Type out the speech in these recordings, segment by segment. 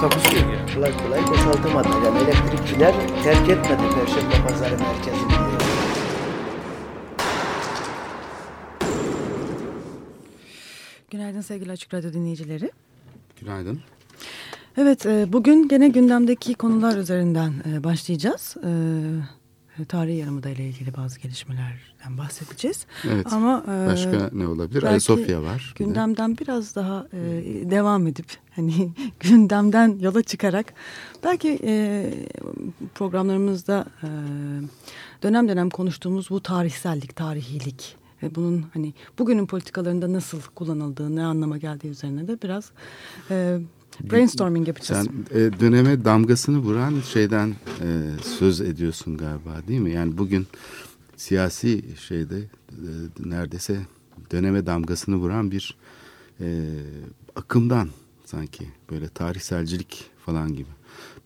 Takusuyor yani. kolay kolay boşaltamadı. Yani elektrikçiler terk etmedi Perşembe Pazarı merkezini. Günaydın sevgili Açık Radyo dinleyicileri. Günaydın. Evet, e, bugün gene gündemdeki konular üzerinden e, başlayacağız. E, tarihi Yarımada ile ilgili bazı gelişmelerden bahsedeceğiz. Evet. Ama e, Başka ne olabilir? Ayasofya var. bir de. Gündemden biraz daha e, devam edip hani gündemden yola çıkarak belki e, programlarımızda e, dönem dönem konuştuğumuz bu tarihsellik, tarihilik ve bunun hani bugünün politikalarında nasıl kullanıldığı, ne anlama geldiği üzerine de biraz e, brainstorming yapacağız. Sen e, döneme damgasını vuran şeyden e, söz ediyorsun galiba değil mi? Yani bugün siyasi şeyde e, neredeyse döneme damgasını vuran bir e, akımdan sanki böyle tarihselcilik falan gibi.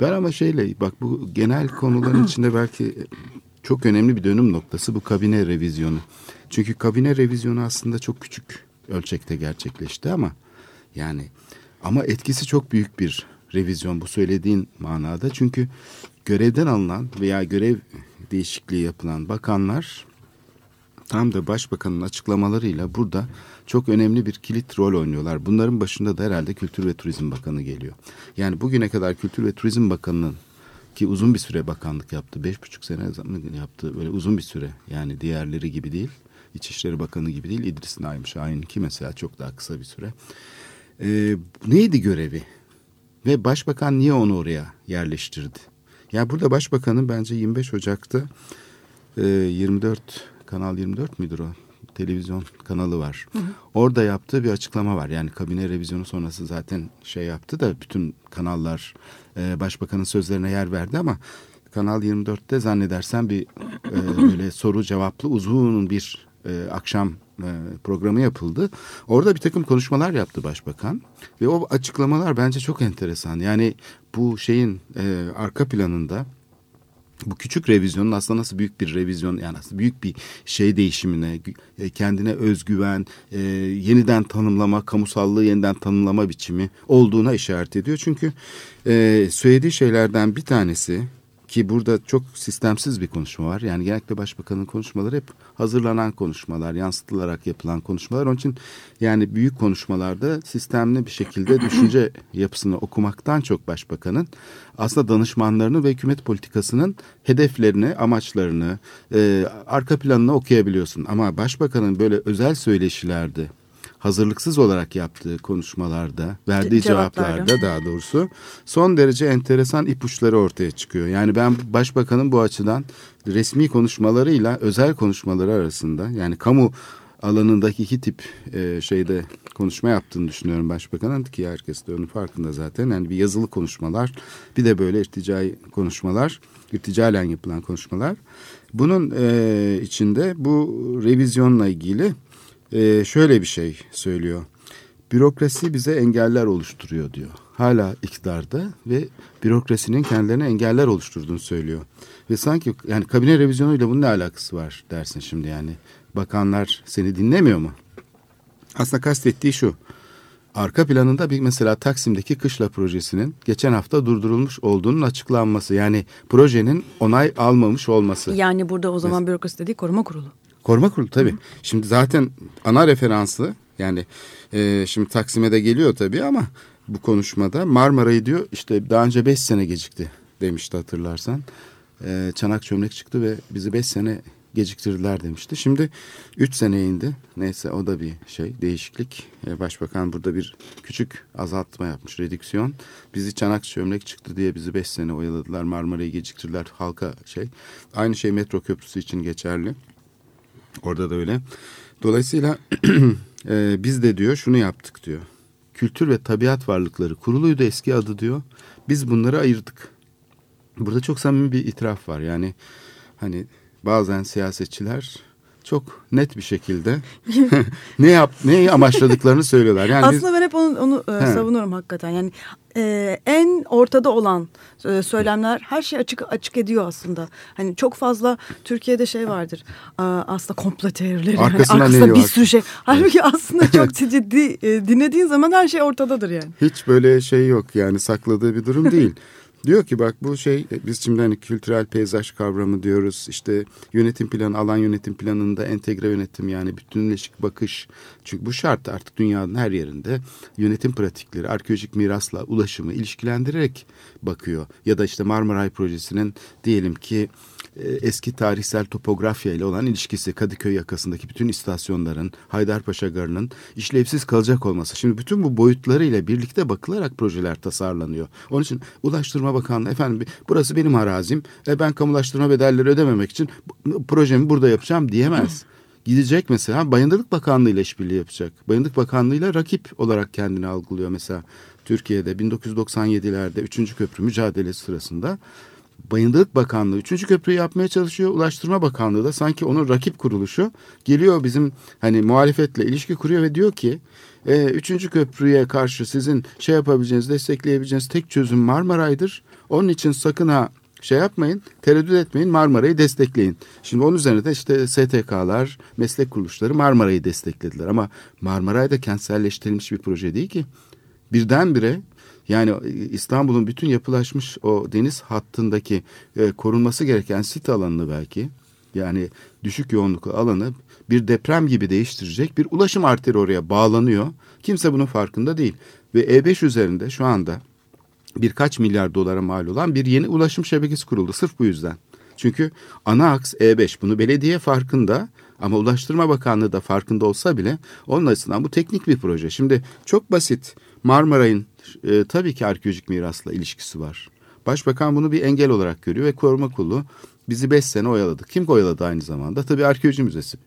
Ben ama şeyle bak bu genel konuların içinde belki çok önemli bir dönüm noktası bu kabine revizyonu. Çünkü kabine revizyonu aslında çok küçük ölçekte gerçekleşti ama yani ama etkisi çok büyük bir revizyon bu söylediğin manada. Çünkü görevden alınan veya görev değişikliği yapılan bakanlar tam da başbakanın açıklamalarıyla burada çok önemli bir kilit rol oynuyorlar. Bunların başında da herhalde Kültür ve Turizm Bakanı geliyor. Yani bugüne kadar Kültür ve Turizm Bakanı'nın ki uzun bir süre bakanlık yaptı. Beş buçuk sene yaptı. Böyle uzun bir süre. Yani diğerleri gibi değil. İçişleri Bakanı gibi değil. İdris Naim Şahin ki mesela çok daha kısa bir süre. Ee, neydi görevi? Ve başbakan niye onu oraya yerleştirdi? Ya burada başbakanın bence 25 Ocak'ta e, 24 Kanal 24 müdür o? Televizyon kanalı var. Orada yaptığı bir açıklama var. Yani kabine revizyonu sonrası zaten şey yaptı da bütün kanallar e, başbakanın sözlerine yer verdi ama Kanal 24'te zannedersen bir e, böyle soru cevaplı uzun bir e, akşam e, programı yapıldı. Orada bir takım konuşmalar yaptı başbakan ve o açıklamalar bence çok enteresan. Yani bu şeyin e, arka planında bu küçük revizyonun aslında nasıl büyük bir revizyon yani aslında büyük bir şey değişimine, e, kendine özgüven, e, yeniden tanımlama, kamusallığı yeniden tanımlama biçimi olduğuna işaret ediyor. Çünkü e, söylediği şeylerden bir tanesi ki burada çok sistemsiz bir konuşma var. Yani genellikle başbakanın konuşmaları hep hazırlanan konuşmalar, yansıtılarak yapılan konuşmalar. Onun için yani büyük konuşmalarda sistemli bir şekilde düşünce yapısını okumaktan çok başbakanın aslında danışmanlarını ve hükümet politikasının hedeflerini, amaçlarını, e, arka planını okuyabiliyorsun. Ama başbakanın böyle özel söyleşilerde hazırlıksız olarak yaptığı konuşmalarda, verdiği Ce- cevaplarda. cevaplarda daha doğrusu son derece enteresan ipuçları ortaya çıkıyor. Yani ben başbakanın bu açıdan resmi konuşmalarıyla özel konuşmaları arasında yani kamu alanındaki iki tip e, şeyde konuşma yaptığını düşünüyorum başbakanın ki herkes de onun farkında zaten. Yani bir yazılı konuşmalar bir de böyle irticai konuşmalar, irticalen yapılan konuşmalar. Bunun e, içinde bu revizyonla ilgili e, şöyle bir şey söylüyor. Bürokrasi bize engeller oluşturuyor diyor. Hala iktidarda ve bürokrasinin kendilerine engeller oluşturduğunu söylüyor. Ve sanki yani kabine revizyonuyla bunun ne alakası var dersin şimdi yani. Bakanlar seni dinlemiyor mu? Aslında kastettiği şu. Arka planında bir mesela Taksim'deki kışla projesinin geçen hafta durdurulmuş olduğunun açıklanması. Yani projenin onay almamış olması. Yani burada o zaman bürokrasi dediği koruma kurulu. Koruma kurulu tabii. Şimdi zaten ana referansı yani e, şimdi Taksim'e de geliyor tabii ama bu konuşmada Marmara'yı diyor işte daha önce beş sene gecikti demişti hatırlarsan. E, çanak çömlek çıktı ve bizi beş sene geciktirdiler demişti. Şimdi üç sene indi. Neyse o da bir şey değişiklik. E, Başbakan burada bir küçük azaltma yapmış redüksiyon. Bizi çanak çömlek çıktı diye bizi beş sene oyaladılar. Marmara'yı geciktirdiler halka şey. Aynı şey metro köprüsü için geçerli. Orada da öyle. Dolayısıyla e, biz de diyor şunu yaptık diyor. Kültür ve Tabiat Varlıkları Kuruluydu eski adı diyor. Biz bunları ayırdık. burada çok samimi bir itiraf var. Yani hani bazen siyasetçiler çok net bir şekilde ne yap neyi amaçladıklarını söylüyorlar. Yani Aslında ben hep onu, onu e, He. savunuyorum hakikaten. Yani e, en ortada olan e, söylemler her şeyi açık açık ediyor aslında. Hani çok fazla Türkiye'de şey vardır. Aa, aslında komplo teorileri. hani Arkasında arkasında bir var? sürü şey. Halbuki aslında çok ciddi e, dinlediğin zaman her şey ortadadır yani. Hiç böyle şey yok yani sakladığı bir durum değil. Diyor ki bak bu şey biz şimdi hani kültürel peyzaj kavramı diyoruz. İşte yönetim planı, alan yönetim planında entegre yönetim yani bütünleşik bakış. Çünkü bu şart artık dünyanın her yerinde yönetim pratikleri, arkeolojik mirasla ulaşımı ilişkilendirerek bakıyor. Ya da işte Marmaray projesinin diyelim ki e, eski tarihsel topografya ile olan ilişkisi Kadıköy yakasındaki bütün istasyonların Haydarpaşa Garı'nın işlevsiz kalacak olması. Şimdi bütün bu boyutlarıyla birlikte bakılarak projeler tasarlanıyor. Onun için Ulaştırma Bakanlığı efendim burası benim arazim e, ben kamulaştırma bedelleri ödememek için projemi burada yapacağım diyemez. Gidecek mesela Bayındırlık Bakanlığı ile işbirliği yapacak. Bayındırlık Bakanlığı ile rakip olarak kendini algılıyor mesela. Türkiye'de 1997'lerde 3. köprü mücadelesi sırasında Bayındırlık Bakanlığı 3. köprüyü yapmaya çalışıyor. Ulaştırma Bakanlığı da sanki onun rakip kuruluşu geliyor bizim hani muhalefetle ilişki kuruyor ve diyor ki e, 3. köprüye karşı sizin şey yapabileceğiniz, destekleyebileceğiniz tek çözüm Marmaray'dır. Onun için sakın ha şey yapmayın, tereddüt etmeyin Marmara'yı destekleyin. Şimdi onun üzerine de işte STK'lar, meslek kuruluşları Marmara'yı desteklediler. Ama Marmaray da kentselleştirilmiş bir proje değil ki. Birdenbire yani İstanbul'un bütün yapılaşmış o deniz hattındaki e, korunması gereken sit alanını belki yani düşük yoğunluklu alanı bir deprem gibi değiştirecek bir ulaşım arteri oraya bağlanıyor. Kimse bunun farkında değil. Ve E5 üzerinde şu anda birkaç milyar dolara mal olan bir yeni ulaşım şebekesi kuruldu sırf bu yüzden. Çünkü ana aks E5 bunu belediye farkında ama Ulaştırma Bakanlığı da farkında olsa bile onun açısından bu teknik bir proje. Şimdi çok basit Marmaray'ın e, tabii ki arkeolojik mirasla ilişkisi var. Başbakan bunu bir engel olarak görüyor ve koruma kurulu bizi beş sene oyaladı. Kim oyaladı aynı zamanda? Tabii arkeoloji müzesi.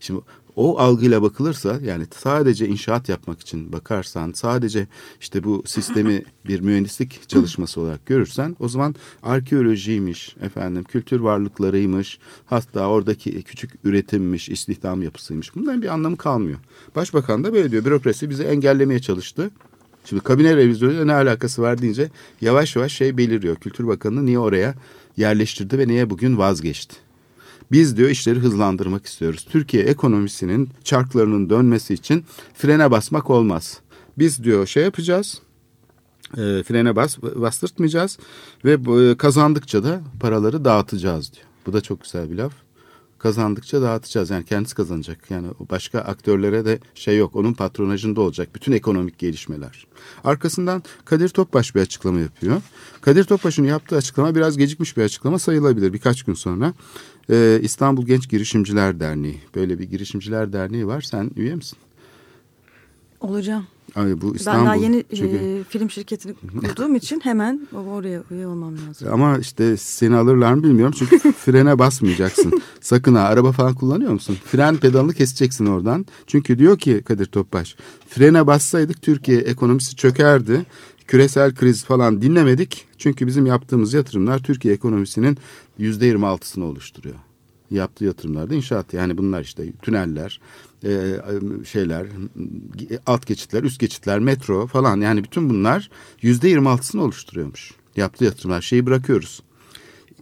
Şimdi o algıyla bakılırsa yani sadece inşaat yapmak için bakarsan sadece işte bu sistemi bir mühendislik çalışması olarak görürsen o zaman arkeolojiymiş efendim kültür varlıklarıymış hatta oradaki küçük üretimmiş istihdam yapısıymış bunların bir anlamı kalmıyor. Başbakan da böyle diyor bürokrasi bizi engellemeye çalıştı. Şimdi kabine revizyonuyla ne alakası var deyince yavaş yavaş şey beliriyor. Kültür Bakanı niye oraya yerleştirdi ve niye bugün vazgeçti? Biz diyor işleri hızlandırmak istiyoruz. Türkiye ekonomisinin çarklarının dönmesi için frene basmak olmaz. Biz diyor şey yapacağız. E, frene bas bastırtmayacağız ve e, kazandıkça da paraları dağıtacağız diyor. Bu da çok güzel bir laf. Kazandıkça dağıtacağız. Yani kendisi kazanacak. Yani başka aktörlere de şey yok. Onun patronajında olacak. Bütün ekonomik gelişmeler. Arkasından Kadir Topbaş bir açıklama yapıyor. Kadir Topbaş'ın yaptığı açıklama biraz gecikmiş bir açıklama sayılabilir. Birkaç gün sonra e, İstanbul Genç Girişimciler Derneği. Böyle bir girişimciler derneği var. Sen üye misin? Olacağım. Ay, bu İstanbul. Ben daha yeni çünkü... e, film şirketini kurduğum için hemen oraya üye olmam lazım. Ama işte seni alırlar mı bilmiyorum çünkü frene basmayacaksın. Sakın ha araba falan kullanıyor musun? Fren pedalını keseceksin oradan. Çünkü diyor ki Kadir Topbaş frene bassaydık Türkiye ekonomisi çökerdi. Küresel kriz falan dinlemedik. Çünkü bizim yaptığımız yatırımlar Türkiye ekonomisinin yüzde yirmi altısını oluşturuyor. Yaptığı yatırımlarda inşaat yani bunlar işte tüneller, e, şeyler, alt geçitler, üst geçitler, metro falan yani bütün bunlar yüzde yirmi altısını oluşturuyormuş. Yaptığı yatırımlar şeyi bırakıyoruz.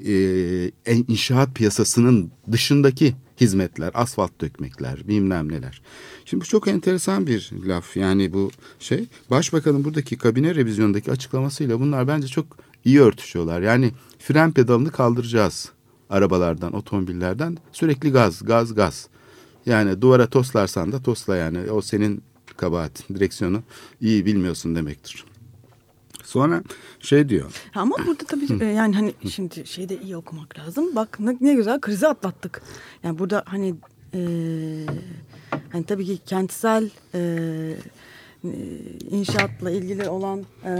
E, inşaat piyasasının dışındaki hizmetler, asfalt dökmekler, bilmem neler. Şimdi bu çok enteresan bir laf yani bu şey. Başbakanın buradaki kabine revizyondaki açıklamasıyla bunlar bence çok iyi örtüşüyorlar. Yani fren pedalını kaldıracağız arabalardan, otomobillerden. Sürekli gaz, gaz, gaz. Yani duvara toslarsan da tosla yani. O senin kabahatin. Direksiyonu iyi bilmiyorsun demektir. Sonra şey diyor. Ama burada tabii yani hani şimdi şeyi de iyi okumak lazım. Bak ne, ne güzel krizi atlattık. Yani burada hani e, hani tabii ki kentsel e, inşaatla ilgili olan e,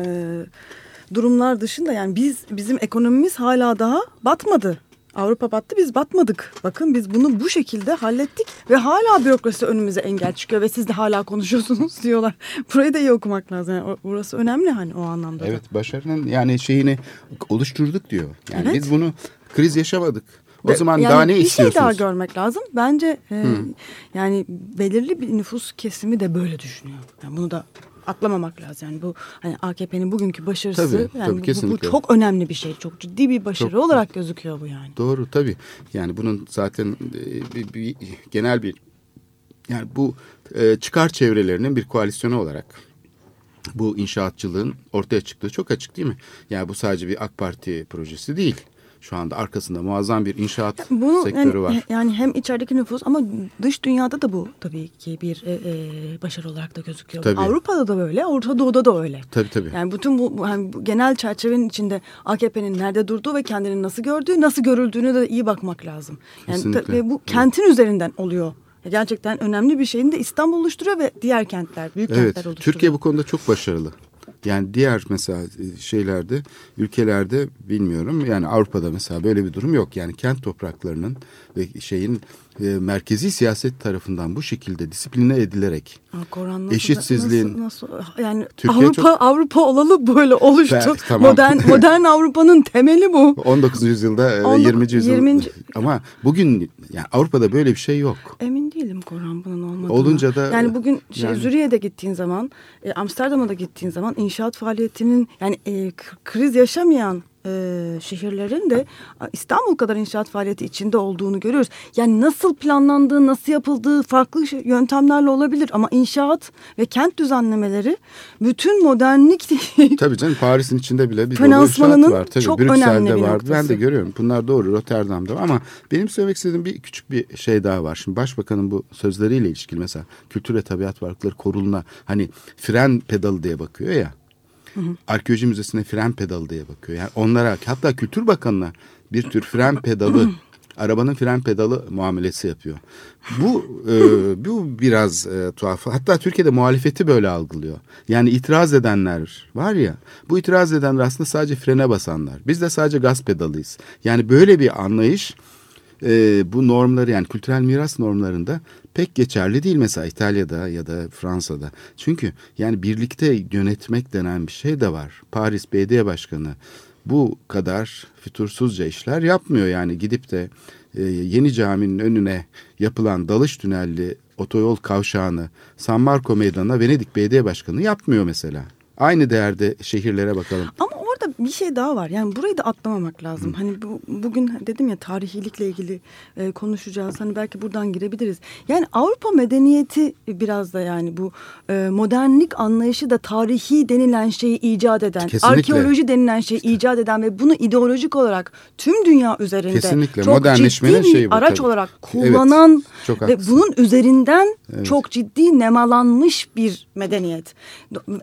durumlar dışında yani biz bizim ekonomimiz hala daha batmadı. Avrupa battı biz batmadık. Bakın biz bunu bu şekilde hallettik ve hala bürokrasi önümüze engel çıkıyor ve siz de hala konuşuyorsunuz diyorlar. Burayı da iyi okumak lazım. Yani burası önemli hani o anlamda. Evet başarının yani şeyini oluşturduk diyor. Yani Evet. biz bunu kriz yaşamadık. O zaman yani daha ne bir istiyorsunuz? şey daha görmek lazım. Bence e, yani belirli bir nüfus kesimi de böyle düşünüyor. Yani bunu da atlamamak lazım. Yani bu hani AKP'nin bugünkü başarısı Tabii, yani tabii, bu- bu, bu, kesinlikle. çok önemli bir şey. Çok ciddi bir başarı Çok- olarak gözüküyor bu yani. Doğru tabii. Yani bunun zaten e, bir, bir- genel bir yani bu e, çıkar çevrelerinin bir koalisyonu olarak bu inşaatçılığın ortaya çıktığı çok açık değil mi? Yani bu sadece bir AK Parti projesi değil. Şu anda arkasında muazzam bir inşaat Bunu sektörü yani, var. yani hem içerideki nüfus ama dış dünyada da bu tabii ki bir e, e, başarı olarak da gözüküyor. Tabii. Avrupa'da da böyle, Orta Doğu'da da öyle. Tabii tabii. Yani bütün bu, bu- bu genel çerçevenin içinde AKP'nin nerede durduğu ve kendini nasıl gördüğü, nasıl görüldüğüne de iyi bakmak lazım. Yani ve bu kentin üzerinden oluyor. Gerçekten önemli bir şeyini de İstanbul oluşturuyor ve diğer kentler, büyük Evet, kentler oluşturuyor. Türkiye bu konuda çok başarılı. Yani diğer mesela e, şeylerde, ülkelerde bilmiyorum. Yani Avrupa'da mesela böyle bir durum yok. Yani kent topraklarının ve şeyin e, merkezi siyaset tarafından bu şekilde disipline edilerek Koran nasıl- Eşitsizliğin- nasıl, nasıl- yani Türkiye Avrupa çok- Avrupa olalı böyle oluştu. Ben- tamam. Modern modern Avrupa'nın temeli bu. 19. yüzyılda e, ve 19 20. yüzyılda 20. ama bugün yani Avrupa'da böyle bir şey yok. Emin değilim Koran bunun olmadığına. Olunca da- yani bugün şey, yani- Züriye'de gittiğin zaman, e, Amsterdam'a da gittiğin zaman inşaat faaliyetinin yani e, kriz yaşamayan e, şehirlerin de İstanbul kadar inşaat faaliyeti içinde olduğunu görüyoruz. Yani nasıl planlandığı, nasıl yapıldığı farklı yöntemlerle olabilir ama inşaat ve kent düzenlemeleri bütün modernlik Tabii canım Paris'in içinde bile bir dolu Finansmanının inşaat var. Tabii çok Brüksel'de önemli bir var. noktası. Ben de görüyorum. Bunlar doğru Rotterdam'da var. ama benim söylemek istediğim bir küçük bir şey daha var. Şimdi başbakanın bu sözleriyle ilişkili mesela Kültür ve Tabiat Varlıkları Korulu'na hani fren pedalı diye bakıyor ya. Arkeoloji Müzesi'ne fren pedalı diye bakıyor. Yani onlara hatta Kültür Bakanı'na bir tür fren pedalı arabanın fren pedalı muamelesi yapıyor. Bu e, bu biraz e, tuhaf. Hatta Türkiye'de muhalefeti böyle algılıyor. Yani itiraz edenler var ya. Bu itiraz edenler aslında sadece frene basanlar. Biz de sadece gaz pedalıyız. Yani böyle bir anlayış e, bu normları yani kültürel miras normlarında pek geçerli değil mesela İtalya'da ya da Fransa'da. Çünkü yani birlikte yönetmek denen bir şey de var. Paris Belediye Başkanı bu kadar fütursuzca işler yapmıyor yani gidip de e, yeni caminin önüne yapılan dalış tünelli otoyol kavşağını San Marco Meydanı'na Venedik Belediye Başkanı yapmıyor mesela. Aynı değerde şehirlere bakalım. Ama bir şey daha var. Yani burayı da atlamamak lazım. Hani bu, bugün dedim ya tarihilikle ilgili e, konuşacağız. Hani belki buradan girebiliriz. Yani Avrupa medeniyeti biraz da yani bu e, modernlik anlayışı da tarihi denilen şeyi icat eden, Kesinlikle. arkeoloji denilen şeyi icat eden ve bunu ideolojik olarak tüm dünya üzerinde Kesinlikle. çok ciddi bir şeyi bu, araç tabii. olarak Evet, kullanan çok ve bunun üzerinden çok ciddi nemalanmış bir medeniyet.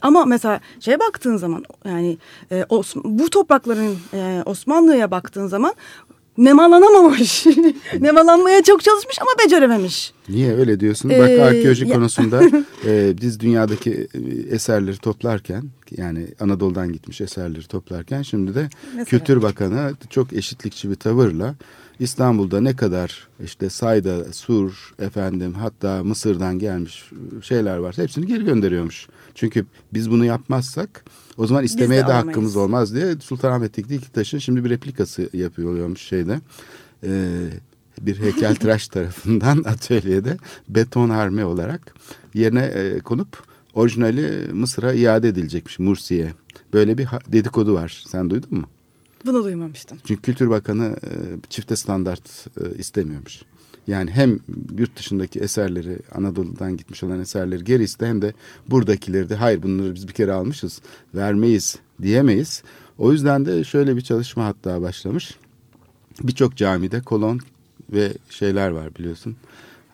Ama mesela şeye baktığın zaman yani e, Os- bu toprakların e, Osmanlı'ya baktığın zaman nemalanamamış. Nemalanmaya çok çalışmış ama becerememiş. Niye öyle diyorsun? Ee, Bak arkeoloji ya- konusunda e, biz dünyadaki e, eserleri toplarken yani Anadolu'dan gitmiş eserleri toplarken şimdi de Mesela? Kültür Bakanı çok eşitlikçi bir tavırla İstanbul'da ne kadar işte Sayda, Sur, efendim hatta Mısır'dan gelmiş şeyler varsa hepsini geri gönderiyormuş. Çünkü biz bunu yapmazsak o zaman istemeye de, alamayız. hakkımız olmaz diye Sultanahmet'teki iki taşın şimdi bir replikası yapıyormuş şeyde. Ee, bir heykeltıraş tarafından atölyede betonarme olarak yerine e, konup orijinali Mısır'a iade edilecekmiş Mursi'ye. Böyle bir dedikodu var. Sen duydun mu? Bunu duymamıştım. Çünkü Kültür Bakanı e, çifte standart e, istemiyormuş. Yani hem yurt dışındaki eserleri Anadolu'dan gitmiş olan eserleri geri iste hem de buradakileri de hayır bunları biz bir kere almışız vermeyiz diyemeyiz. O yüzden de şöyle bir çalışma hatta başlamış. Birçok camide kolon ve şeyler var biliyorsun.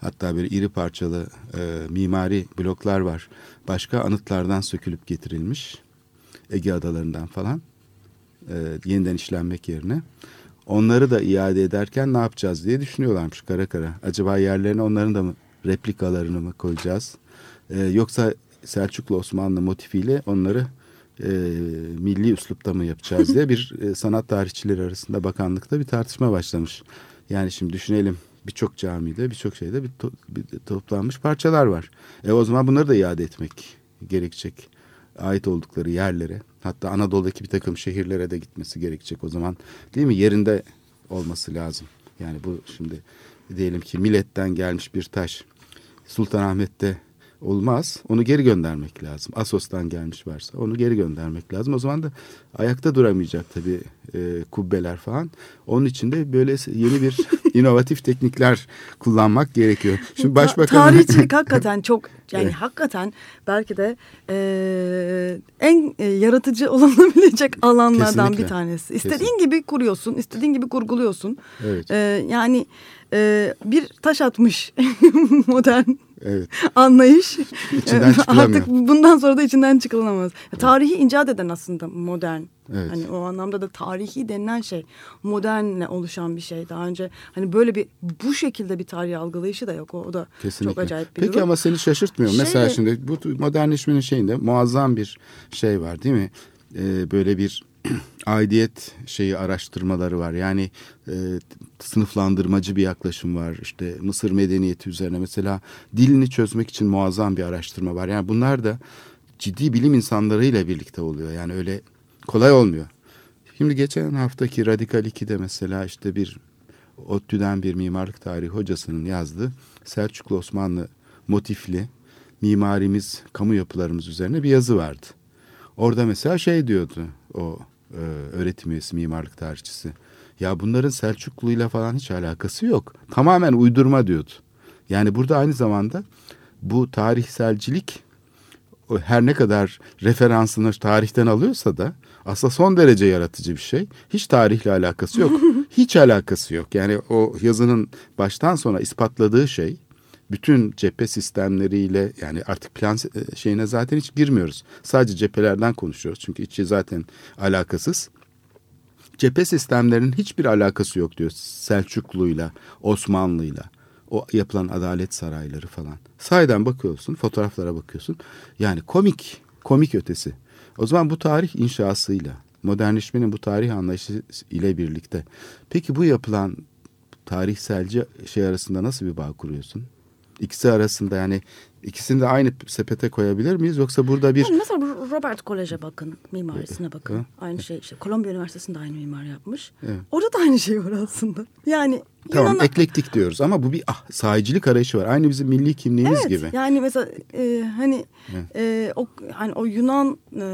Hatta böyle iri parçalı e, mimari bloklar var. Başka anıtlardan sökülüp getirilmiş. Ege adalarından falan. E, yeniden işlenmek yerine. Onları da iade ederken ne yapacağız diye düşünüyorlarmış kara kara. Acaba yerlerine onların da mı replikalarını mı koyacağız? E, yoksa Selçuklu Osmanlı motifiyle onları e, milli üslupta mı yapacağız diye bir e, sanat tarihçileri arasında bakanlıkta bir tartışma başlamış. Yani şimdi düşünelim birçok camide birçok şeyde bir, to, bir toplanmış parçalar var. E o zaman bunları da iade etmek gerekecek. Ait oldukları yerlere hatta Anadolu'daki bir takım şehirlere de gitmesi gerekecek o zaman değil mi yerinde olması lazım. Yani bu şimdi diyelim ki milletten gelmiş bir taş Sultanahmet'te olmaz. Onu geri göndermek lazım. Asos'tan gelmiş varsa onu geri göndermek lazım. O zaman da ayakta duramayacak tabii e, kubbeler falan. Onun için de böyle yeni bir inovatif teknikler kullanmak gerekiyor. Şimdi başbakan tarihçilik hakikaten çok yani evet. hakikaten belki de e, en e, yaratıcı olunabilecek alanlardan Kesinlikle. bir tanesi. İstediğin Kesinlikle. gibi kuruyorsun, istediğin gibi kurguluyorsun. Evet. E, yani e, bir taş atmış modern evet. anlayış. İçinden Artık bundan sonra da içinden çıkılamaz. Evet. Tarihi icat eden aslında modern. Evet. Hani o anlamda da tarihi denilen şey modernle oluşan bir şey. Daha önce hani böyle bir bu şekilde bir tarihi algılayışı da yok. O, o da Kesinlikle. çok acayip bir Peki durum. ama seni şaşırtmıyor. Şey, Mesela şimdi bu modernleşmenin şeyinde muazzam bir şey var değil mi? Ee, böyle bir aidiyet şeyi araştırmaları var. Yani e, sınıflandırmacı bir yaklaşım var. İşte Mısır medeniyeti üzerine mesela dilini çözmek için muazzam bir araştırma var. Yani bunlar da ciddi bilim insanlarıyla birlikte oluyor. Yani öyle kolay olmuyor. Şimdi geçen haftaki Radikal 2'de mesela işte bir ODTÜ'den bir mimarlık tarihi hocasının yazdığı Selçuklu Osmanlı motifli mimarimiz, kamu yapılarımız üzerine bir yazı vardı. Orada mesela şey diyordu o e, öğretim üyesi mimarlık tarihçisi. Ya bunların Selçuklu'yla falan hiç alakası yok. Tamamen uydurma diyordu. Yani burada aynı zamanda bu tarihselcilik her ne kadar referansını tarihten alıyorsa da aslında son derece yaratıcı bir şey. Hiç tarihle alakası yok. Hiç alakası yok. Yani o yazının baştan sona ispatladığı şey bütün cephe sistemleriyle yani artık plan e, şeyine zaten hiç girmiyoruz. Sadece cephelerden konuşuyoruz. Çünkü içi zaten alakasız. Cephe sistemlerinin hiçbir alakası yok diyor Selçuklu'yla, Osmanlı'yla. O yapılan adalet sarayları falan. Sayeden bakıyorsun, fotoğraflara bakıyorsun. Yani komik, komik ötesi. O zaman bu tarih inşasıyla, modernleşmenin bu tarih anlayışı ile birlikte. Peki bu yapılan tarihselci şey arasında nasıl bir bağ kuruyorsun? İkisi arasında yani ikisini de aynı sepete koyabilir miyiz yoksa burada bir... Yani mesela Robert Kolej'e bakın, mimarisine bakın. Ha? Aynı şey işte Kolombiya Üniversitesi'nde aynı mimar yapmış. Evet. Orada da aynı şey var aslında. Yani Tamam Yunan... eklektik diyoruz ama bu bir ah, sahicilik arayışı var. Aynı bizim milli kimliğimiz evet, gibi. Yani mesela e, hani e, o hani o Yunan e,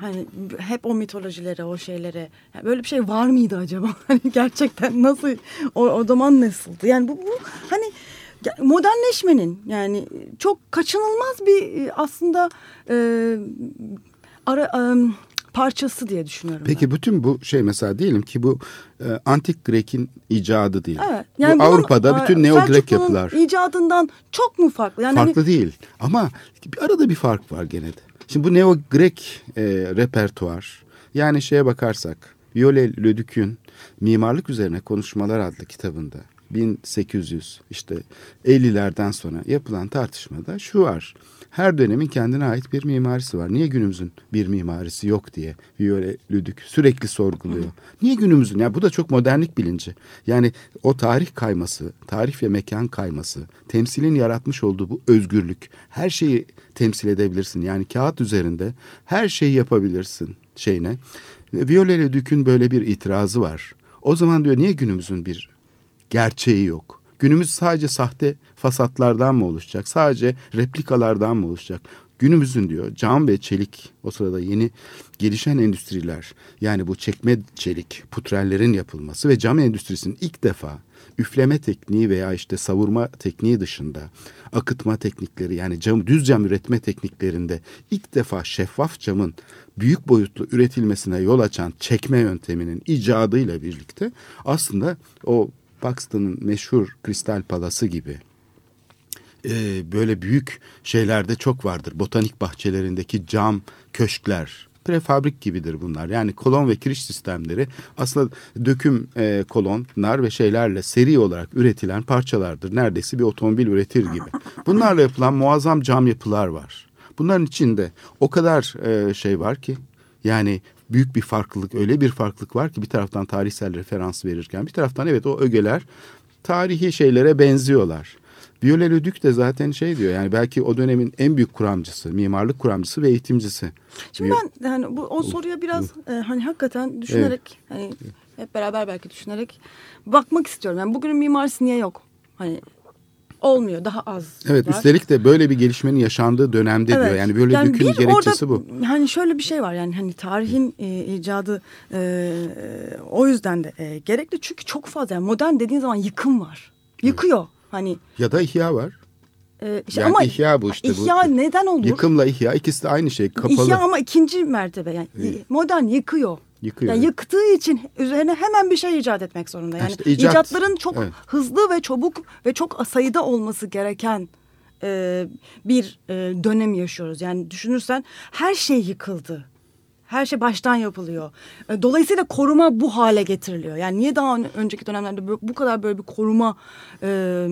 hani hep o mitolojilere, o şeylere yani böyle bir şey var mıydı acaba? Hani gerçekten nasıl o, o zaman nasıldı? Yani bu, bu hani modernleşmenin yani çok kaçınılmaz bir e, aslında e, ara, e, parçası diye düşünüyorum. Peki ben. bütün bu şey mesela diyelim ki bu e, antik Grek'in icadı değil. Evet. Yani bu Avrupa'da e, bütün neo Grek yapılar. icadından çok mu farklı? Yani farklı hani... değil ama bir arada bir fark var gene de. Şimdi bu neo Grek e, repertuar yani şeye bakarsak Viole Leduc'ün Mimarlık Üzerine Konuşmalar adlı kitabında 1800 işte 50'lerden sonra yapılan tartışmada şu var. Her dönemin kendine ait bir mimarisi var. Niye günümüzün bir mimarisi yok diye Viole Lüdük sürekli sorguluyor. Niye günümüzün? Ya bu da çok modernlik bilinci. Yani o tarih kayması, tarih ve mekan kayması, temsilin yaratmış olduğu bu özgürlük. Her şeyi temsil edebilirsin. Yani kağıt üzerinde her şeyi yapabilirsin şeyine. Viole Lüdük'ün böyle bir itirazı var. O zaman diyor niye günümüzün bir gerçeği yok. Günümüz sadece sahte fasatlardan mı oluşacak? Sadece replikalardan mı oluşacak? Günümüzün diyor cam ve çelik o sırada yeni gelişen endüstriler yani bu çekme çelik putrellerin yapılması ve cam endüstrisinin ilk defa üfleme tekniği veya işte savurma tekniği dışında akıtma teknikleri yani cam, düz cam üretme tekniklerinde ilk defa şeffaf camın büyük boyutlu üretilmesine yol açan çekme yönteminin icadıyla birlikte aslında o Buxton'ın meşhur Kristal Palası gibi e, böyle büyük şeylerde çok vardır. Botanik bahçelerindeki cam köşkler, prefabrik gibidir bunlar. Yani kolon ve kiriş sistemleri aslında döküm e, kolonlar ve şeylerle seri olarak üretilen parçalardır. Neredeyse bir otomobil üretir gibi. Bunlarla yapılan muazzam cam yapılar var. Bunların içinde o kadar e, şey var ki Yani büyük bir farklılık öyle bir farklılık var ki bir taraftan tarihsel referans verirken bir taraftan evet o ögeler tarihi şeylere benziyorlar. Viollet Le Duc de zaten şey diyor yani belki o dönemin en büyük kuramcısı, mimarlık kuramcısı ve eğitimcisi. Şimdi ben yani bu o soruya biraz e, hani hakikaten düşünerek hani hep beraber belki düşünerek bakmak istiyorum. Yani bugünün mimarisi niye yok? Hani olmuyor daha az. Evet var. üstelik de böyle bir gelişmenin yaşandığı dönemde diyor. Yani böyle Yani bir gerekçesi orada, bu. Hani şöyle bir şey var yani hani tarihin e, icadı e, o yüzden de e, gerekli çünkü çok fazla yani modern dediğin zaman yıkım var. Yıkıyor hani Ya da ihya var. e, işte Yani ama ihya bu işte. bu. ihya neden olur? Yıkımla ihya ikisi de aynı şey. Kapalı. İhya ama ikinci mertebe yani modern yıkıyor. Yıkıyor. Yani yıktığı için üzerine hemen bir şey icat etmek zorunda. Yani İşte icat, icatların çok evet. hızlı ve çabuk ve çok sayıda olması gereken e, bir e, dönem yaşıyoruz. Yani düşünürsen her şey yıkıldı. Her şey baştan yapılıyor. E, Dolayısıyla koruma bu hale getiriliyor. Yani niye daha ön- önceki dönemlerde bu- bu kadar böyle bir koruma e,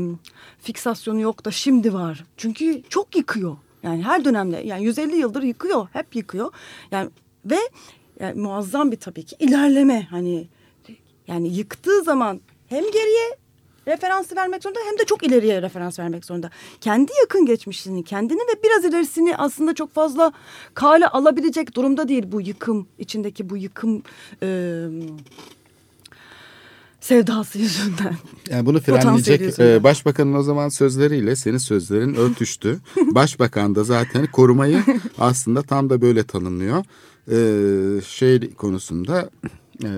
fiksasyonu yok da şimdi var? Çünkü çok yıkıyor. Yani her dönemde yani 150 yıldır yıkıyor. Hep yıkıyor. Yani ve yani muazzam bir tabii ki ilerleme. Hani yani yıktığı zaman hem geriye referansı vermek zorunda hem de çok ileriye referans vermek zorunda. Kendi yakın geçmişini, kendini ve biraz ilerisini aslında çok fazla kale alabilecek durumda değil bu yıkım içindeki bu yıkım e, sevdası yüzünden. Yani bunu frenleyecek e, başbakanın o zaman sözleriyle senin sözlerin örtüştü. Başbakan da zaten korumayı aslında tam da böyle tanımlıyor. E, şey konusunda e,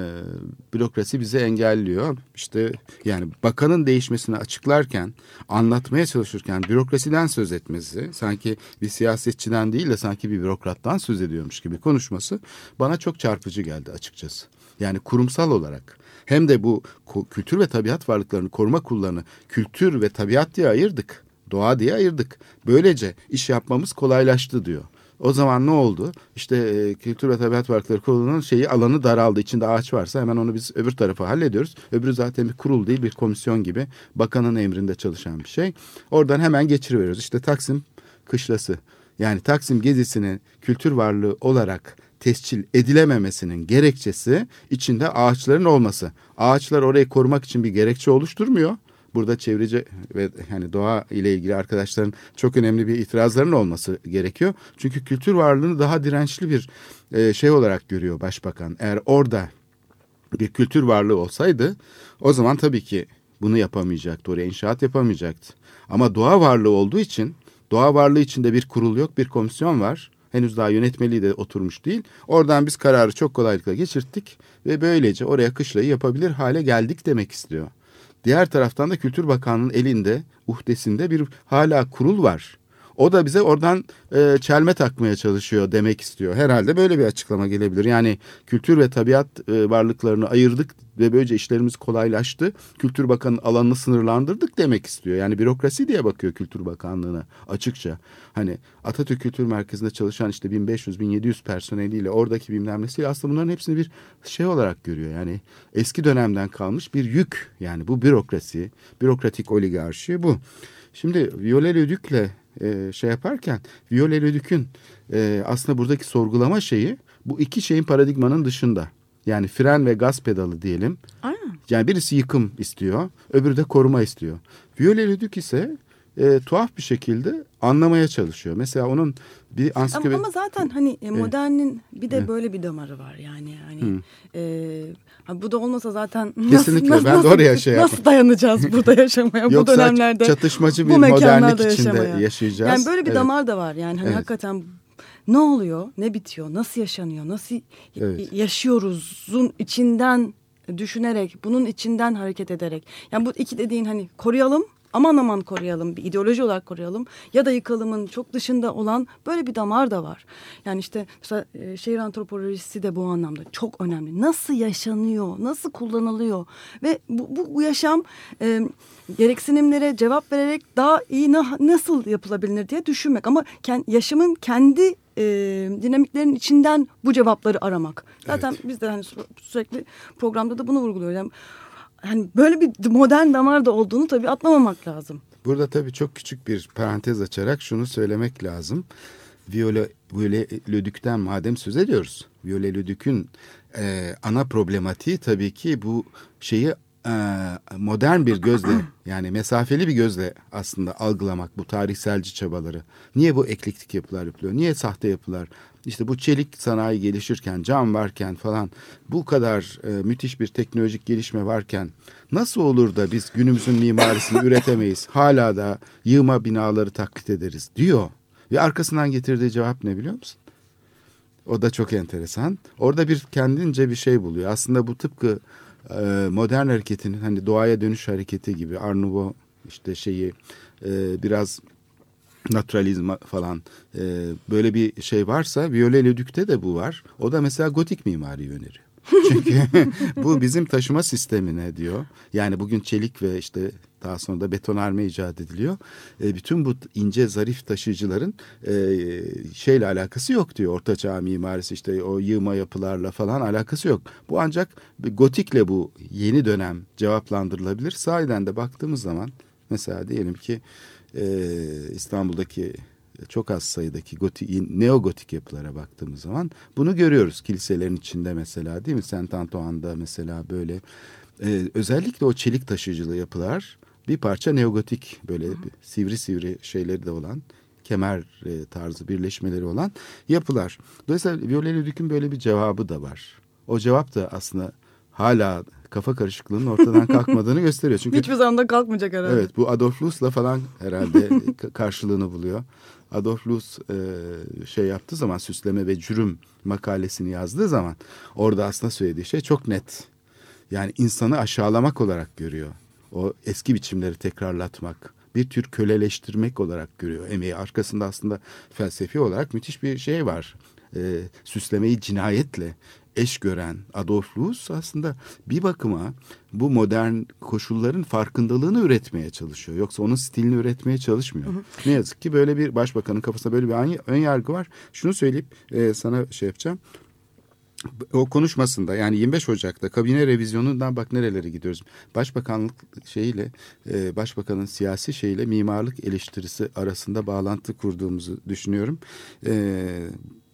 bürokrasi bizi engelliyor. İşte yani bakanın değişmesini açıklarken, anlatmaya çalışırken bürokrasiden söz etmesi, sanki bir siyasetçiden değil de sanki bir bürokrattan söz ediyormuş gibi konuşması bana çok çarpıcı geldi açıkçası. Yani kurumsal olarak hem de bu kültür ve tabiat varlıklarını koruma kurullarını kültür ve tabiat diye ayırdık. Doğa diye ayırdık. Böylece iş yapmamız kolaylaştı diyor. O zaman ne oldu? İşte e, Kültür ve Tabiat Varlıkları Kurulu'nun şeyi alanı daraldı. İçinde ağaç varsa hemen onu biz öbür tarafa hallediyoruz. Öbürü zaten bir kurul değil bir komisyon gibi bakanın emrinde çalışan bir şey. Oradan hemen geçiriveriyoruz. İşte Taksim kışlası yani Taksim gezisinin kültür varlığı olarak tescil edilememesinin gerekçesi içinde ağaçların olması. Ağaçlar orayı korumak için bir gerekçe oluşturmuyor. Burada çevreci ve yani doğa ile ilgili arkadaşların çok önemli bir itirazların olması gerekiyor. Çünkü kültür varlığını daha dirençli bir e, şey olarak görüyor başbakan. Eğer orada bir kültür varlığı olsaydı o zaman tabii ki bunu yapamayacaktı. Oraya inşaat yapamayacaktı. Ama doğa varlığı olduğu için doğa varlığı içinde bir kurul yok, bir komisyon var. Henüz daha yönetmeliği de oturmuş değil. Oradan biz kararı çok kolaylıkla geçirttik ve böylece oraya kışlayı yapabilir hale geldik demek istiyor. Diğer taraftan da Kültür Bakanlığı'nın elinde, uhdesinde bir hala kurul var. O da bize oradan e, çelme takmaya çalışıyor demek istiyor. Herhalde böyle bir açıklama gelebilir. Yani kültür ve tabiat e, varlıklarını ayırdık ve böylece işlerimiz kolaylaştı. Kültür Bakanı'nın alanını sınırlandırdık demek istiyor. Yani bürokrasi diye bakıyor Kültür Bakanlığı'na açıkça. Hani Atatürk Kültür Merkezi'nde çalışan işte 1500-1700 personeliyle oradaki bilmem nesiyle aslında bunların hepsini bir şey olarak görüyor. Yani eski dönemden kalmış bir yük. Yani bu bürokrasi, bürokratik oligarşi bu. Şimdi Viollet Le Duc'le e, şey yaparken Viollet Le Duc'ün e, aslında buradaki sorgulama şeyi bu iki şeyin paradigmanın dışında. Yani fren ve gaz pedalı diyelim. Aynen. Yani birisi yıkım istiyor, öbürü de koruma istiyor. Viollet Le Duc ise e, tuhaf bir şekilde anlamaya çalışıyor. Mesela onun bir Ama, ansiklopedi... ama zaten hani e, modernin bir de böyle bir damarı var yani. Hani e, ha, bu da olmasa zaten nasıl, Kesinlikle, nasıl, ben de oraya şey nasıl dayanacağız burada yaşamaya bu dönemlerde? çatışmacı bir modernlik içinde yaşamaya. yaşayacağız. Yani böyle bir Evet. damar da var yani hani Evet. hakikaten ne oluyor, ne bitiyor, nasıl yaşanıyor, nasıl Evet. yaşıyoruzun içinden düşünerek, bunun içinden hareket ederek. Yani bu iki dediğin hani koruyalım, aman aman koruyalım, bir ideoloji olarak koruyalım ya da yıkalımın çok dışında olan böyle bir damar da var. Yani işte mesela e, şehir antropolojisi de bu anlamda çok önemli. Nasıl yaşanıyor, nasıl kullanılıyor ve bu, bu, bu yaşam e, gereksinimlere cevap vererek daha iyi na- nasıl yapılabilir diye düşünmek. Ama ken- yaşamın kendi e, dinamiklerin içinden bu cevapları aramak. Zaten biz de hani sü- sürekli programda da bunu vurguluyoruz. Yani, hani böyle bir modern damar da olduğunu tabii atlamamak lazım. Burada tabii çok küçük bir parantez açarak şunu söylemek lazım. Viollet-le-Duc'ten madem söz ediyoruz. Viollet-le-Duc'ün e, ana problematiği tabii ki bu şeyi modern bir gözle yani mesafeli bir gözle aslında algılamak bu tarihselci çabaları. Niye bu eklektik yapılar yapılıyor? Niye sahte yapılar? İşte bu çelik sanayi gelişirken, cam varken falan bu kadar e, müthiş bir teknolojik gelişme varken nasıl olur da biz günümüzün mimarisini üretemeyiz? Hala da yığma binaları taklit ederiz diyor. Ve arkasından getirdiği cevap ne biliyor musun? O da çok enteresan. Orada bir kendince bir şey buluyor. Aslında bu tıpkı e, modern hareketinin hani doğaya dönüş hareketi gibi Art Nouveau işte şeyi e, biraz naturalizm falan e, böyle bir şey varsa Viollet-le-Duc'te de bu var. O da mesela gotik mimari öneriyor. Çünkü bu bizim taşıma sistemine diyor. Yani bugün çelik ve işte daha sonra da betonarme icat ediliyor. E, bütün bu ince zarif taşıyıcıların e, şeyle alakası yok diyor. Ortaçağ mimarisi işte o yığma yapılarla falan alakası yok. Bu ancak gotikle bu yeni dönem cevaplandırılabilir. Sahiden de baktığımız zaman mesela diyelim ki e, İstanbul'daki çok az sayıdaki gotik, neogotik yapılara baktığımız zaman bunu görüyoruz. Kiliselerin içinde mesela değil mi? Saint Antoine'da mesela böyle e, özellikle o çelik taşıyıcılı yapılar bir parça neogotik böyle sivri sivri şeyleri de olan kemer e, tarzı birleşmeleri olan yapılar. Dolayısıyla Viollet-le-Duc'un böyle bir cevabı da var. O cevap da aslında hala kafa karışıklığının ortadan kalkmadığını gösteriyor. Çünkü Hiçbir zaman da kalkmayacak herhalde. Evet bu Adolf Loos'la falan herhalde karşılığını buluyor. Adolf Loos e, şey yaptığı zaman süsleme ve cürüm makalesini yazdığı zaman orada aslında söylediği şey çok net. Yani insanı aşağılamak olarak görüyor. O eski biçimleri tekrarlatmak, bir tür köleleştirmek olarak görüyor emeği. Arkasında aslında felsefi olarak müthiş bir şey var. E, süslemeyi cinayetle eş gören Adolf Loos aslında bir bakıma bu modern koşulların farkındalığını üretmeye çalışıyor. Yoksa onun stilini üretmeye çalışmıyor. Hı hı. Ne yazık ki böyle bir başbakanın kafasında böyle bir ön yargı var. Şunu söyleyip e, sana şey yapacağım o konuşmasında yani 25 Ocak'ta kabine revizyonundan bak nerelere gidiyoruz. Başbakanlık şeyiyle e, başbakanın siyasi şeyiyle mimarlık eleştirisi arasında bağlantı kurduğumuzu düşünüyorum. E,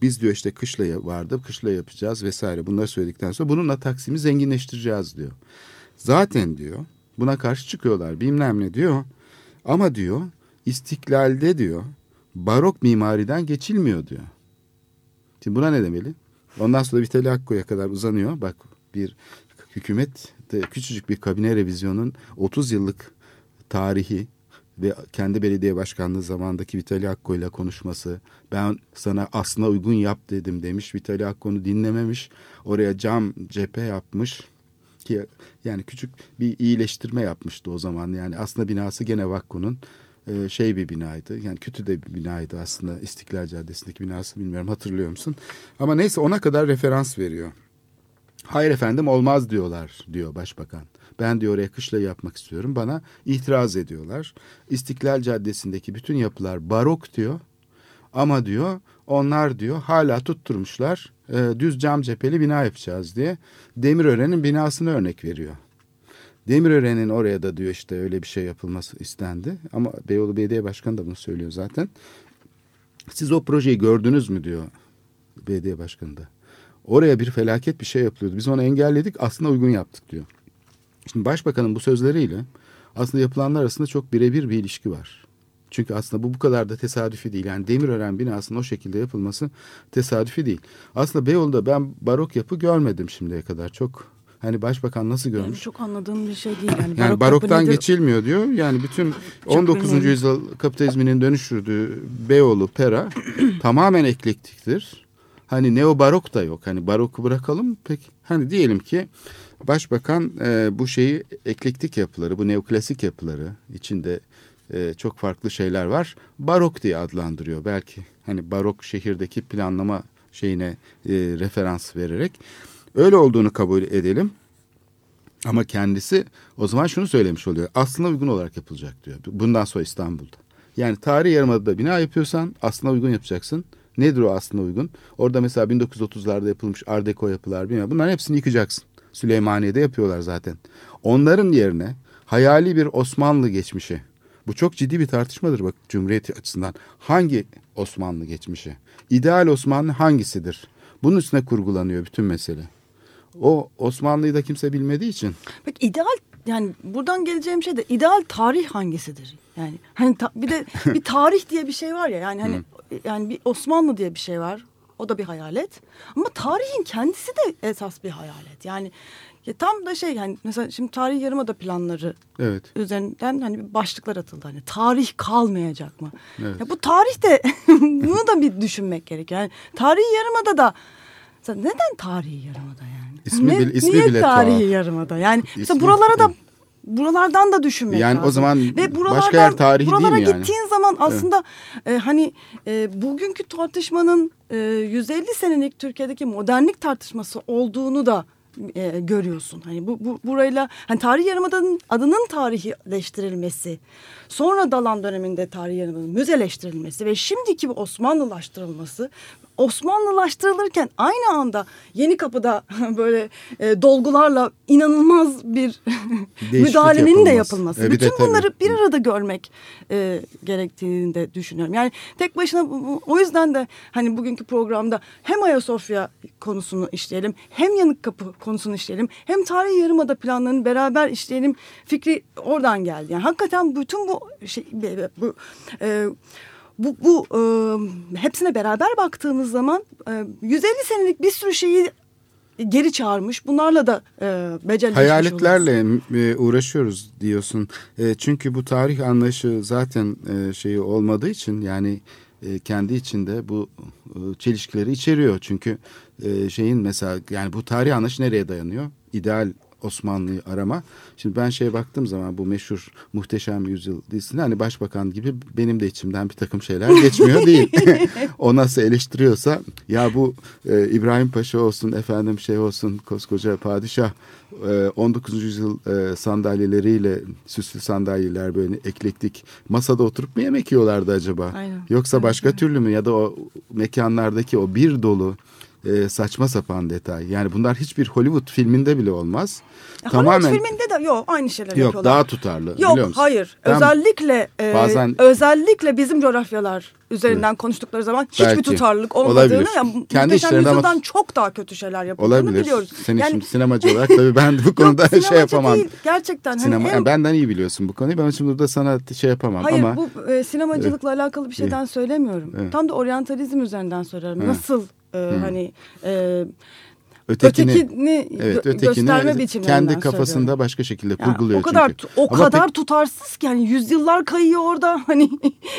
biz diyor işte kışla vardı, kışla yapacağız vesaire bunları söyledikten sonra bununla Taksim'i zenginleştireceğiz diyor. Zaten diyor buna karşı çıkıyorlar bilmem ne diyor. Ama diyor istiklalde diyor barok mimariden geçilmiyor diyor. Şimdi buna ne demeli? Ondan sonra Vitali Akko'ya kadar uzanıyor. Bak bir hükümet küçücük bir kabine revizyonun 30 yıllık tarihi ve kendi belediye başkanlığı zamandaki Vitali Akko ile konuşması. Ben sana aslına uygun yap dedim demiş. Vitali Akko'nu dinlememiş. Oraya cam cephe yapmış ki yani küçük bir iyileştirme yapmıştı o zaman. Yani aslında binası gene Vakko'nun e, şey bir binaydı. Yani kötü de bir binaydı aslında İstiklal Caddesi'ndeki binası bilmiyorum hatırlıyor musun? Ama neyse ona kadar referans veriyor. Hayır efendim olmaz diyorlar diyor başbakan. Ben diyor oraya kışla yapmak istiyorum. Bana itiraz ediyorlar. İstiklal Caddesi'ndeki bütün yapılar barok diyor. Ama diyor onlar diyor hala tutturmuşlar e, düz cam cepheli bina yapacağız diye Demirören'in binasını örnek veriyor. Demirören'in oraya da diyor işte öyle bir şey yapılması istendi. Ama Beyoğlu Belediye Başkanı da bunu söylüyor zaten. Siz o projeyi gördünüz mü diyor belediye başkanı da. Oraya bir felaket bir şey yapılıyordu. Biz onu engelledik aslında uygun yaptık diyor. Şimdi başbakanın bu sözleriyle aslında yapılanlar arasında çok birebir bir ilişki var. Çünkü aslında bu bu kadar da tesadüfi değil. Yani Demirören binasının o şekilde yapılması tesadüfi değil. Aslında Beyoğlu'da ben barok yapı görmedim şimdiye kadar. Çok Hani başbakan nasıl görmüş? Yani çok anladığım bir şey değil. Yani, yani baroktan geçilmiyor diyor. Yani bütün 19. Önemli. yüzyıl kapitalizminin dönüştürdüğü Beyoğlu, Pera tamamen eklektiktir. Hani neo barok da yok. Hani baroku bırakalım. Pek hani diyelim ki başbakan e, bu şeyi eklektik yapıları, bu neoklasik yapıları içinde e, çok farklı şeyler var. Barok diye adlandırıyor. Belki hani barok şehirdeki planlama şeyine e, referans vererek. Öyle olduğunu kabul edelim. Ama kendisi o zaman şunu söylemiş oluyor. Aslına uygun olarak yapılacak diyor. Bundan sonra İstanbul'da. Yani tarihi yarımadada bina yapıyorsan aslına uygun yapacaksın. Nedir o aslına uygun? Orada mesela 1930'larda yapılmış Art Deco yapılar bilmem. Bunların hepsini yıkacaksın. Süleymaniye'de yapıyorlar zaten. Onların yerine hayali bir Osmanlı geçmişi Bu çok ciddi bir tartışmadır bak Cumhuriyet açısından. Hangi Osmanlı geçmişi? İdeal Osmanlı hangisidir? Bunun üstüne kurgulanıyor bütün mesele. O Osmanlı'yı da kimse bilmediği için. Peki ideal yani buradan geleceğim şey de ideal tarih hangisidir? Yani hani ta- bir de bir tarih diye bir şey var ya yani hani yani bir Osmanlı diye bir şey var. O da bir hayalet. Ama tarihin kendisi de esas bir hayalet. Yani ya tam da şey yani mesela şimdi tarih yarımada planları Evet. üzerinden hani başlıklar atıldı. Hani tarih kalmayacak mı? Evet. Ya bu tarih de bunu da bir düşünmek gerekiyor. Yani tarihi yarımada da neden tarihi yarımada yani? İsmi Ne- bil- ismi niye bile tarihi tuhaf. yarımada? Yani mesela buralara da buralardan da düşünmek Yani o lazım. zaman Ve başka yer tarihi değil mi yani? gittiğin zaman aslında e, hani e, bugünkü tartışmanın e, 150 senelik Türkiye'deki modernlik tartışması olduğunu da e, görüyorsun. Hani bu, bu burayla hani tarih yarımadanın adının tarihileştirilmesi, sonra Dalan döneminde tarih yarımadanın müzeleştirilmesi ve şimdiki bu Osmanlılaştırılması Osmanlılaştırılırken aynı anda yeni kapıda böyle e, dolgularla inanılmaz bir müdahalenin de yapılması. E, bir de Bütün tabii. bunları bir arada görmek e, gerektiğini de düşünüyorum. Yani tek başına o yüzden de hani bugünkü programda hem Ayasofya konusunu işleyelim hem Yanık Kapı konusunu işleyelim hem Tarihi Yarımada planlarını beraber işleyelim fikri oradan geldi. Yani hakikaten bütün bu şey bu e, bu, bu e, hepsine beraber baktığımız zaman e, 150 senelik bir sürü şeyi geri çağırmış. Bunlarla da e, oluyoruz. Hayaletlerle e, uğraşıyoruz diyorsun. E, çünkü bu tarih anlayışı zaten e, şeyi olmadığı için yani e, kendi içinde bu e, çelişkileri içeriyor. Çünkü e, şeyin mesela yani bu tarih anlayışı nereye dayanıyor? İdeal Osmanlı'yı arama. Şimdi ben şeye baktığım zaman bu meşhur Muhteşem Yüzyıl dizisinde hani başbakan gibi benim de içimden bir takım şeyler geçmiyor değil. o nasıl eleştiriyorsa ya bu e, İbrahim Paşa olsun efendim şey olsun koskoca padişah e, 19. yüzyıl e, sandalyeleriyle süslü sandalyeler böyle eklektik masada oturup mu yemek yiyorlardı acaba? Aynen. Yoksa başka türlü mü ya da o mekanlardaki o bir dolu e, saçma sapan detay. Yani bunlar hiçbir Hollywood filminde bile olmaz. Ya Tamamen Hollywood filminde de yok aynı şeyler yok yapıyorlar. daha tutarlı Yok biliyor musun? hayır. Ben- özellikle e, Bazen- özellikle bizim coğrafyalar üzerinden konuştukları zaman hiçbir Belki. tutarlılık olmadığını Olabilir. ya, Kendi Muhteşem ama- çok daha kötü şeyler yapıldığını Olabilir. biliyoruz. Senin Yani- şimdi sinemacı olarak tabii ben bu konuda Yok, şey yapamam. Değil, gerçekten. Sinema, hani en- yani benden iyi biliyorsun bu konuyu. Ben şimdi burada sana şey yapamam Hayır ama bu e, sinemacılıkla alakalı bir şeyden söylemiyorum. Evet. Tam da oryantalizm üzerinden. Evet. Nasıl e, hani e, ötekini, ötekini, evet, gö- ötekini gösterme biçimlerinden kendi kafasında söylüyorum. başka şekilde Yani kurguluyor o kadar çünkü. o Ama kadar pek- tutarsız ki yani yüzyıllar kayıyor orada hani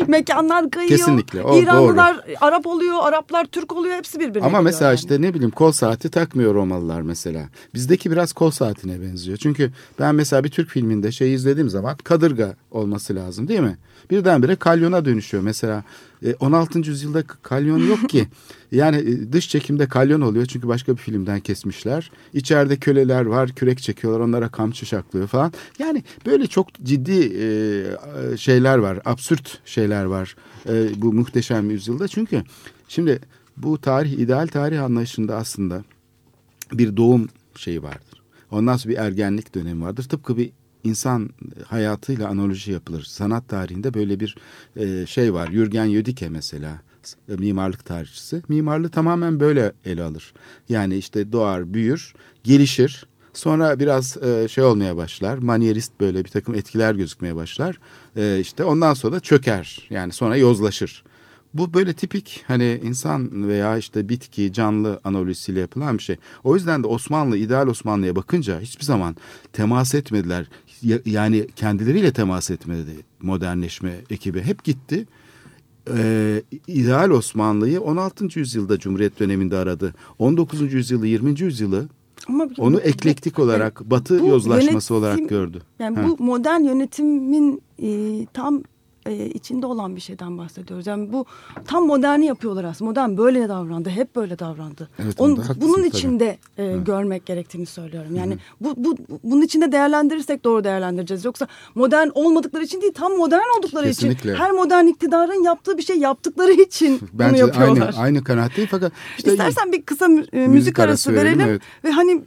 mekanlar kayıyor. Kesinlikle, o İranlılar Arap oluyor, Araplar Türk oluyor hepsi birbirine Ama mesela yani. işte ne bileyim kol saati takmıyor Romalılar mesela. Bizdeki biraz kol saatine benziyor. Çünkü ben mesela bir Türk filminde şey izlediğim zaman kadırga olması lazım değil mi? Birdenbire kalyona dönüşüyor. Mesela e, 16. yüzyılda k- kalyon yok ki. Yani e, dış çekimde kalyon oluyor çünkü başka bir filmden kesmişler. İçeride köleler var, kürek çekiyorlar, onlara kamçı şaklıyor falan. Yani böyle çok ciddi e, e, şeyler var, absürt şeyler var e, bu muhteşem yüzyılda. Çünkü şimdi bu tarih, ideal tarih anlayışında aslında bir doğum şeyi vardır. Ondan sonra bir ergenlik dönemi vardır. Tıpkı bir insan hayatıyla analoji yapılır. Sanat tarihinde böyle bir e, şey var. Jürgen Yödike mesela e, mimarlık tarihçisi. Mimarlığı tamamen böyle ele alır. Yani işte doğar, büyür, gelişir. Sonra biraz e, şey olmaya başlar. Manierist böyle bir takım etkiler gözükmeye başlar. E, işte ondan sonra da çöker. Yani sonra yozlaşır. Bu böyle tipik hani insan veya işte bitki, canlı analojisiyle yapılan bir şey. O yüzden de Osmanlı, ideal Osmanlı'ya bakınca hiçbir zaman temas etmediler. Ya- Yani kendileriyle temas etmedi modernleşme ekibi. Hep gitti. Ee, ideal Osmanlı'yı 16. yüzyılda Cumhuriyet döneminde aradı. 19. yüzyılı, 20. yüzyılı Ama onu bu- eklektik olarak, batı bu yozlaşması yönetim- olarak gördü. Yani Ha. bu modern yönetimin e, tam e, içinde olan bir şeyden bahsediyoruz. Yani bu tam moderni yapıyorlar aslında. Modern böyle davrandı, hep böyle davrandı. Evet, haklısın bunun içinde e, görmek gerektiğini söylüyorum. Yani bu, bu bunun içinde değerlendirirsek doğru değerlendireceğiz. Yoksa modern olmadıkları için değil, tam modern oldukları Kesinlikle. için. Her modern iktidarın yaptığı bir şey yaptıkları için bunu Bence yapıyorlar. aynı aynı kanaatteyim fakat işte İstersen bir kısa mü- e, müzik, arası, arası verelim, verelim, evet. ve hani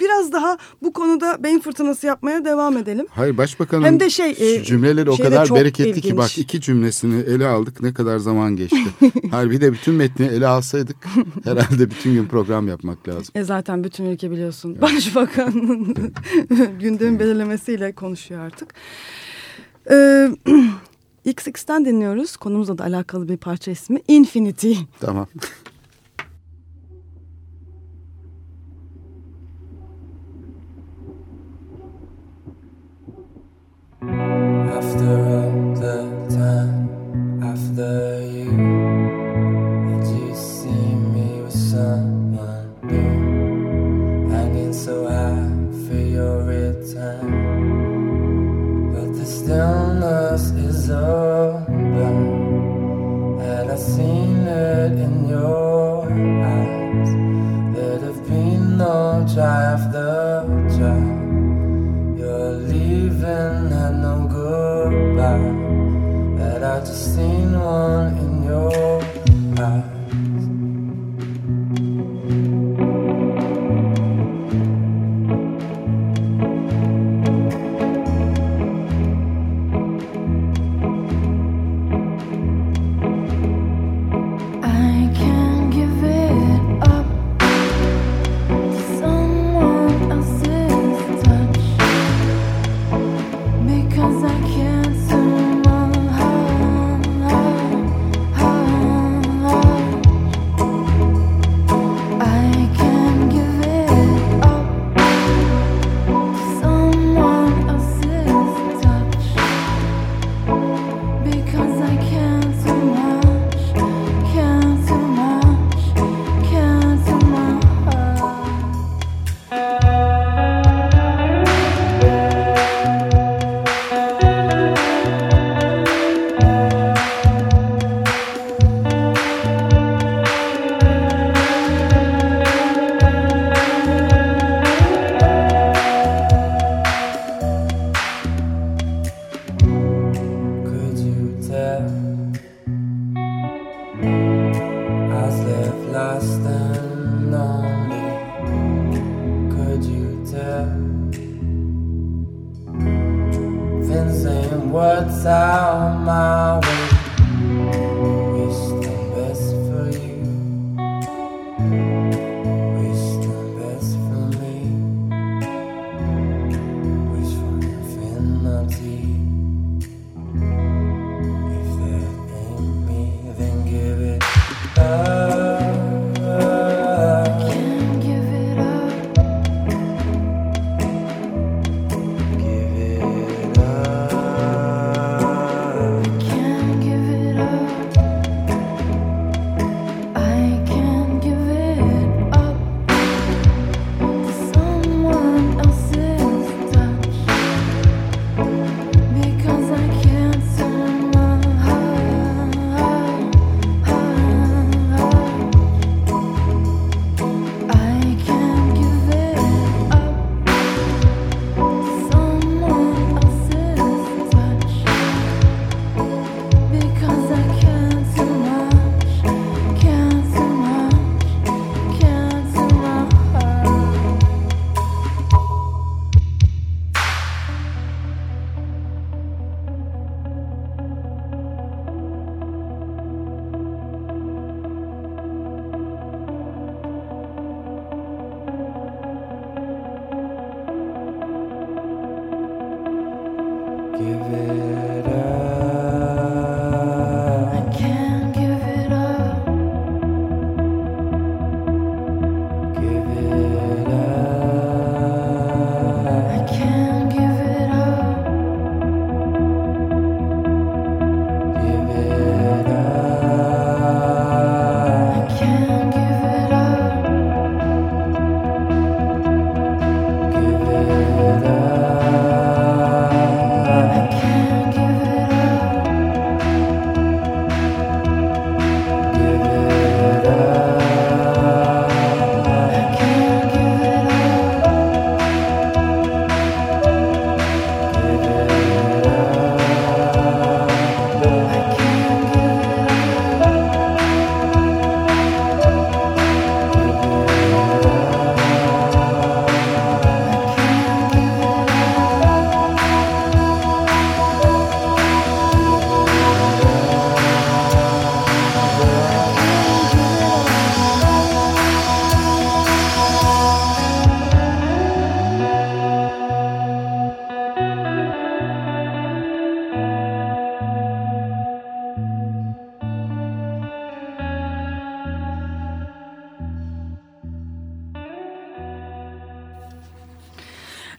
biraz daha bu konuda beyin fırtınası yapmaya devam edelim. Hayır başbakanın Hem de şey, e, cümleleri o kadar bereketli ki ilginç. bak iki cümlesini ele aldık ne kadar zaman geçti. Bir de bütün metni ele alsaydık herhalde bütün gün program yapmak lazım. E zaten bütün ülke biliyorsun başbakanın gündemi belirlemesiyle konuşuyor artık. Ee, XX'ten dinliyoruz. Konumuzla da alakalı bir parça ismi Infinity. Tamam. After all the time, after you,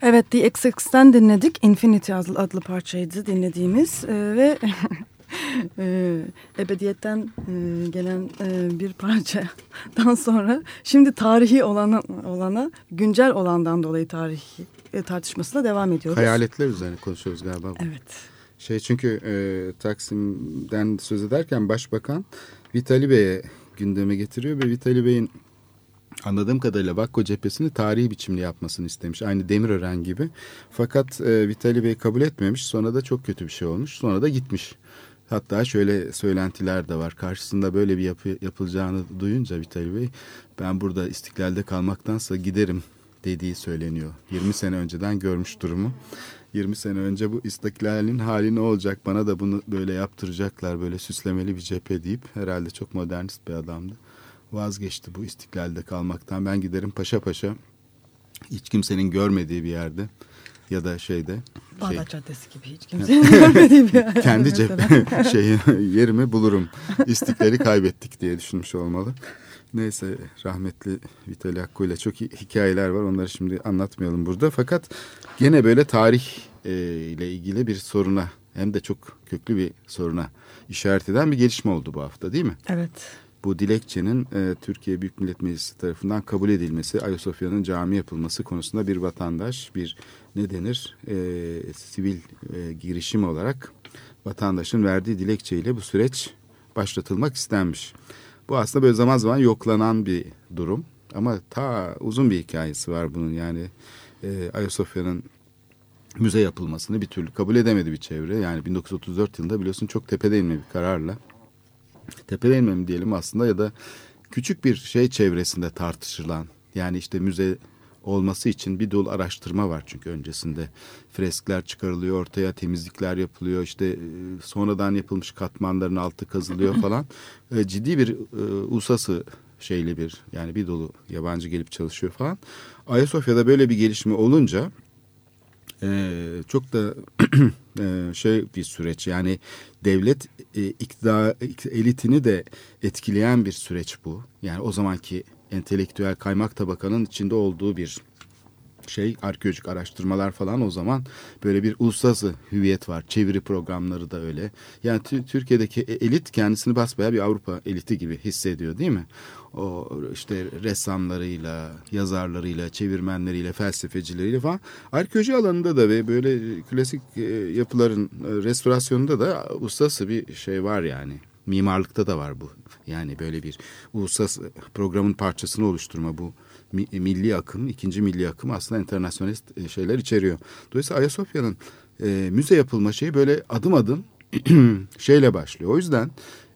Evet The XX'ten dinledik. Infinity adlı, adlı parçaydı dinlediğimiz Ee, ve e, ebediyetten e, gelen e, bir parçadan sonra şimdi tarihi olana, olana güncel olandan dolayı tarihi e, tartışmasına devam ediyoruz. Hayaletler üzerine konuşuyoruz galiba. Evet. Şey çünkü e, Taksim'den söz ederken Başbakan Vitali Bey'e gündeme getiriyor ve Vitali Bey'in anladığım kadarıyla Vakko cephesini tarihi biçimli yapmasını istemiş. Aynı Demirören gibi. Fakat e, Vitali Bey kabul etmemiş. Sonra da çok kötü bir şey olmuş. Sonra da gitmiş. Hatta şöyle söylentiler de var. Karşısında böyle bir yapı yapılacağını duyunca Vitali Bey ben burada istiklalde kalmaktansa giderim dediği söyleniyor. 20 sene önceden görmüş durumu. 20 sene önce bu istiklalin hali ne olacak bana da bunu böyle yaptıracaklar böyle süslemeli bir cephe deyip herhalde çok modernist bir adamdı. Vazgeçti bu istiklalde kalmaktan ben giderim paşa paşa hiç kimsenin görmediği bir yerde ya da şeyde şey, Bağdat Caddesi gibi hiç kimsenin görmediği bir yer. kendi cep şeyi yerimi bulurum. İstiklali kaybettik diye düşünmüş olmalı. Neyse rahmetli Vitali Hakkı ile çok hi- hikayeler var. Onları şimdi anlatmayalım burada. Fakat gene böyle tarih e, ile ilgili bir soruna hem de çok köklü bir soruna işaret eden bir gelişme oldu bu hafta değil mi? Evet. Bu dilekçenin e, Türkiye Büyük Millet Meclisi tarafından kabul edilmesi, Ayasofya'nın cami yapılması konusunda bir vatandaş, bir ne denir, e, sivil e, girişim olarak vatandaşın verdiği dilekçeyle bu süreç başlatılmak istenmiş. Bu aslında böyle zaman zaman yoklanan bir durum ama ta uzun bir hikayesi var bunun yani e, Ayasofya'nın müze yapılmasını bir türlü kabul edemedi bir çevre. Yani 1934 yılında biliyorsun çok tepede inme bir kararla tepede inme mi diyelim aslında ya da küçük bir şey çevresinde tartışılan yani işte müze olması için bir dolu araştırma var çünkü öncesinde. Freskler çıkarılıyor ortaya temizlikler yapılıyor işte e, sonradan yapılmış katmanların altı kazılıyor falan. E, ciddi bir e, ulusası şeyli bir yani bir dolu yabancı gelip çalışıyor falan. Ayasofya'da böyle bir gelişme olunca ee, çok da e, şey bir süreç yani devlet e, iktidar elitini de etkileyen bir süreç bu. Yani o zamanki entelektüel kaymak tabakanın içinde olduğu bir şey arkeolojik araştırmalar falan o zaman böyle bir uluslararası hüviyet var. Çeviri programları da öyle. Yani Tü- Türkiye'deki e- elit kendisini basbaya bir Avrupa eliti gibi hissediyor değil mi? O işte ressamlarıyla, yazarlarıyla, çevirmenleriyle, felsefecileriyle falan. Arkeoloji alanında da ve böyle klasik e, yapıların e, restorasyonunda da uluslararası bir şey var yani. Mimarlıkta da var bu. Yani böyle bir uluslararası programın parçasını oluşturma bu milli akım, ikinci milli akım aslında internasyonalist e, şeyler içeriyor. Dolayısıyla Ayasofya'nın e, müze yapılma şeyi böyle adım adım şeyle başlıyor. O yüzden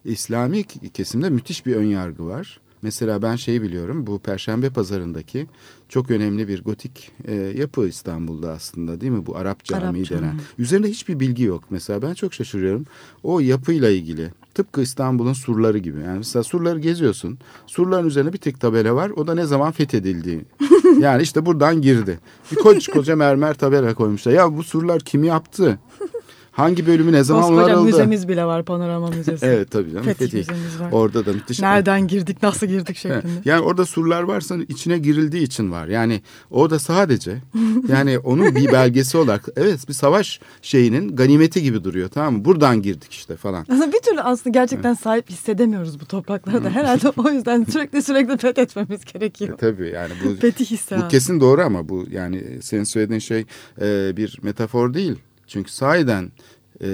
İslami kesimde müthiş bir ön yargı var. Mesela ben şeyi biliyorum bu Perşembe Pazarı'ndaki çok önemli bir gotik e, yapı İstanbul'da aslında değil mi? Bu Arap Camii Arap denen. Üzerinde hiçbir bilgi yok mesela ben çok şaşırıyorum. O yapıyla ilgili tıpkı İstanbul'un surları gibi. Yani mesela surları geziyorsun. Surların üzerine bir tek tabela var. O da ne zaman fethedildiği. yani işte buradan girdi. Bir koca koca mermer tabela koymuşlar. Ya bu surlar kim yaptı? Hangi bölümü ne zaman Koskoca onarıldı? müzemiz bile var panorama müzesi. Evet tabii canım. Fethi Fethi. müzemiz var. Orada da müthiş. Nereden girdik nasıl girdik şeklinde. Yani orada surlar varsa içine girildiği için var. Yani o da sadece yani onun bir belgesi olarak evet bir savaş şeyinin ganimeti gibi duruyor tamam mı? Buradan girdik işte falan. Bir türlü aslında gerçekten sahip hissedemiyoruz bu topraklara da. Herhalde o yüzden sürekli sürekli fethetmemiz E, gerekiyor. tabii yani bu Fetih. Bu kesin doğru ama bu yani senin söylediğin şey e, bir metafor değil. Çünkü sahiden e,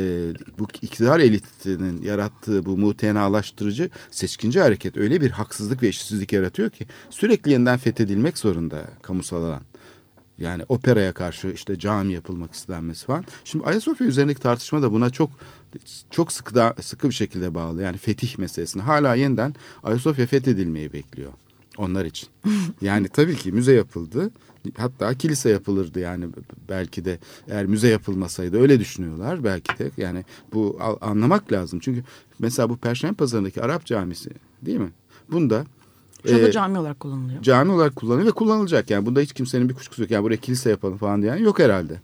bu iktidar elitinin yarattığı bu mutenalaştırıcı seçkinci hareket öyle bir haksızlık ve eşitsizlik yaratıyor ki sürekli yeniden fethedilmek zorunda kamusal alan. Yani operaya karşı işte cami yapılmak istenmesi falan. Şimdi Ayasofya üzerindeki tartışma da buna çok çok sıkı da, sıkı bir şekilde bağlı. Yani fetih meselesini hala yeniden Ayasofya fethedilmeyi bekliyor onlar için. Yani tabii ki müze yapıldı. Hatta kilise yapılırdı yani belki de eğer müze yapılmasaydı öyle düşünüyorlar belki de. Yani bu anlamak lazım. Çünkü mesela bu Perşembe Pazarı'ndaki Arap camisi değil mi? Bunda Şu anda e, cami olarak kullanılıyor. cami olarak kullanılıyor ve kullanılacak. Yani bunda hiç kimsenin bir kuşkusu yok. Yani buraya kilise yapalım falan diyen yok herhalde.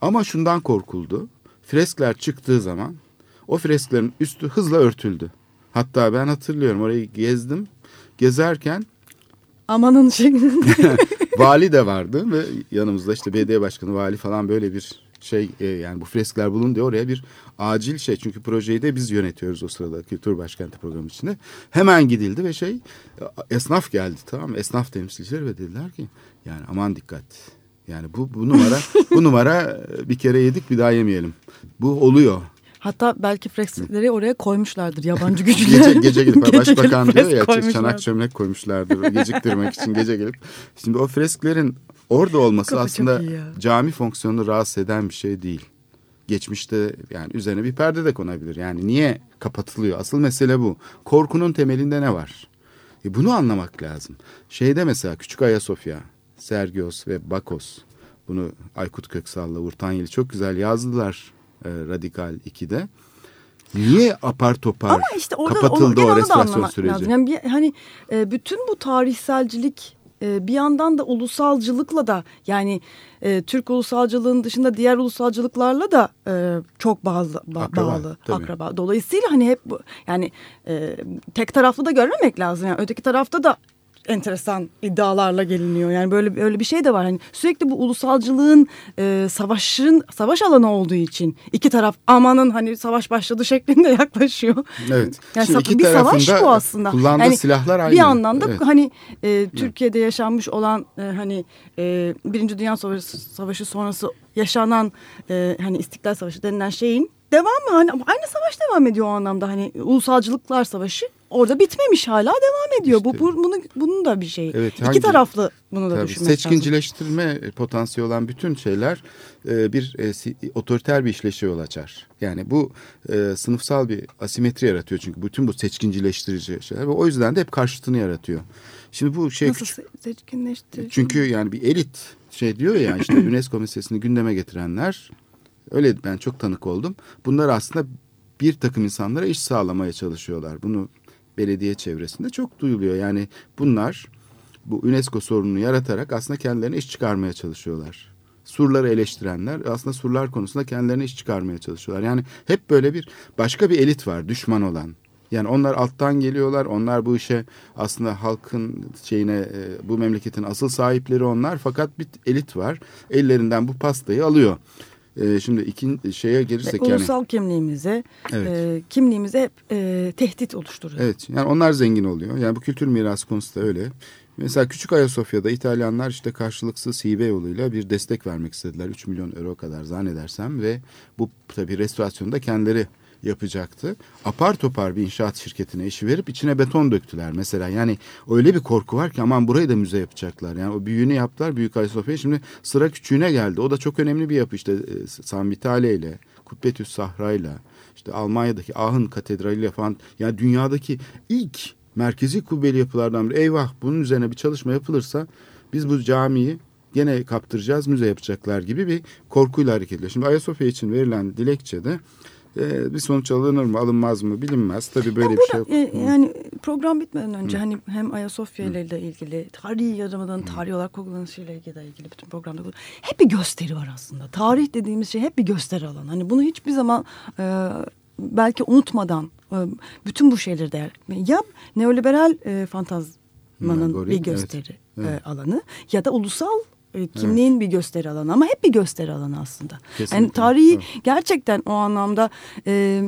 Ama şundan korkuldu. Freskler çıktığı zaman o fresklerin üstü hızla örtüldü. Hatta ben hatırlıyorum orayı gezdim. Gezerken Amanın şeklinde. vali de vardı ve yanımızda işte belediye başkanı, vali falan böyle bir şey e, yani bu freskler bulun diye oraya bir acil şey çünkü projeyi de biz yönetiyoruz o sırada Kültür Başkenti programı içinde. Hemen gidildi ve şey esnaf geldi tamam? Esnaf temsilcileri ve dediler ki yani aman dikkat. Yani bu bu numara bu numara bir kere yedik bir daha yemeyelim. Bu oluyor. Hatta belki freskleri oraya koymuşlardır yabancı güçler. Gece, gece gelip Gece başbakan diyor ya çanak çömlek koymuşlardır geciktirmek için gece gelip. Şimdi o fresklerin orada olması Kapı aslında cami fonksiyonunu rahatsız eden bir şey değil. Geçmişte yani üzerine bir perde de konabilir. Yani niye kapatılıyor? Asıl mesele bu. Korkunun temelinde ne var? E bunu anlamak lazım. Şeyde mesela Küçük Ayasofya, Sergios ve Bakos. Bunu Aykut Köksal'la Uğur Tanyeli çok güzel yazdılar e, Radikal 2'de. Niye apar topar Ama işte orada kapatıldı onu, o restorasyon süreci? lazım. Yani bir, hani e, bütün bu tarihselcilik e, bir yandan da ulusalcılıkla da yani e, Türk ulusalcılığının dışında diğer ulusalcılıklarla da e, çok bağlı, ba- Akraba, bağlı, tabii. akraba. Dolayısıyla hani hep bu yani e, tek taraflı da görmemek lazım. Yani öteki tarafta da enteresan iddialarla geliniyor. Yani böyle böyle bir şey de var. Hani sürekli bu ulusalcılığın e, savaşın savaş alanı olduğu için iki taraf amanın hani savaş başladı şeklinde yaklaşıyor. Evet. Yani Şimdi iki bir savaş bu aslında. kullandığı Yani silahlar aynı. Bir yandan da Evet. hani e, Türkiye'de yaşanmış olan e, hani e, Birinci Dünya Savaşı, Savaşı sonrası yaşanan e, hani İstiklal Savaşı denilen şeyin devamı hani aynı savaş devam ediyor o anlamda hani ulusalcılıklar savaşı orada bitmemiş hala devam ediyor. Bu, İşte. bu bunun bunun da bir şey. Evet, İki hangi- taraflı bunu da Tabii, düşünmek lazım. seçkincileştirme potansiyeli olan bütün şeyler e, bir e, otoriter bir işleşe yol açar. Yani bu e, sınıfsal bir asimetri yaratıyor çünkü bütün bu seçkincileştirici şeyler ve o yüzden de hep karşıtını yaratıyor. Şimdi bu şey Nasıl küçük- seçkinleştirici? çünkü yani bir elit şey diyor ya işte UNESCO meselesini gündeme getirenler öyle ben çok tanık oldum. Bunlar aslında bir takım insanlara iş sağlamaya çalışıyorlar. Bunu belediye çevresinde çok duyuluyor. Yani bunlar bu UNESCO sorununu yaratarak aslında kendilerine iş çıkarmaya çalışıyorlar. Surları eleştirenler aslında surlar konusunda kendilerine iş çıkarmaya çalışıyorlar. Yani hep böyle bir başka bir elit var düşman olan. Yani onlar alttan geliyorlar. Onlar bu işe aslında halkın şeyine e, bu memleketin asıl sahipleri onlar. Fakat bir elit var. Ellerinden bu pastayı alıyor. E, şimdi ikinci şeye Ve gelirsek yani. ulusal kimliğimize, Evet. e, kimliğimize hep e, tehdit oluşturuyor. Evet yani onlar zengin oluyor. Yani bu kültür mirası konusu da öyle. Mesela Küçük Ayasofya'da İtalyanlar işte karşılıksız hibe yoluyla bir destek vermek istediler. 3 milyon euro kadar zannedersem ve bu tabii restorasyonu da kendileri yapacaktı. Apar topar bir inşaat şirketine işi verip içine beton döktüler mesela. Yani öyle bir korku var ki aman burayı da müze yapacaklar. Yani o büyüğünü yaptılar Büyük Ayasofya. Şimdi sıra küçüğüne geldi. O da çok önemli bir yapı işte e, San Vitale ile Kubbetüs Sahra ile işte Almanya'daki Ahın Katedrali ile falan. Yani dünyadaki ilk merkezi kubbeli yapılardan biri. Eyvah bunun üzerine bir çalışma yapılırsa biz bu camiyi gene kaptıracağız müze yapacaklar gibi bir korkuyla hareket ediyor. Şimdi Ayasofya için verilen dilekçede e, bir sonuç alınır mı alınmaz mı bilinmez. Tabii böyle Ya bir şey yok. burada, e, yani program bitmeden önce hani hem Ayasofya ile de ilgili tarihi yarımadanın tarihi olarak kullanışıyla ilgili de ilgili bütün programda hep bir gösteri var aslında. Tarih dediğimiz şey hep bir gösteri alanı. Hani bunu hiçbir zaman e, belki unutmadan e, bütün bu şeyleri değer ya neoliberal e, fantazmanın bir evet. gösteri Evet. e, alanı ya da ulusal e, kimliğin bir gösteri alanı ama hep bir gösteri alanı aslında. Kesinlikle, Yani tarihi evet. gerçekten o anlamda e,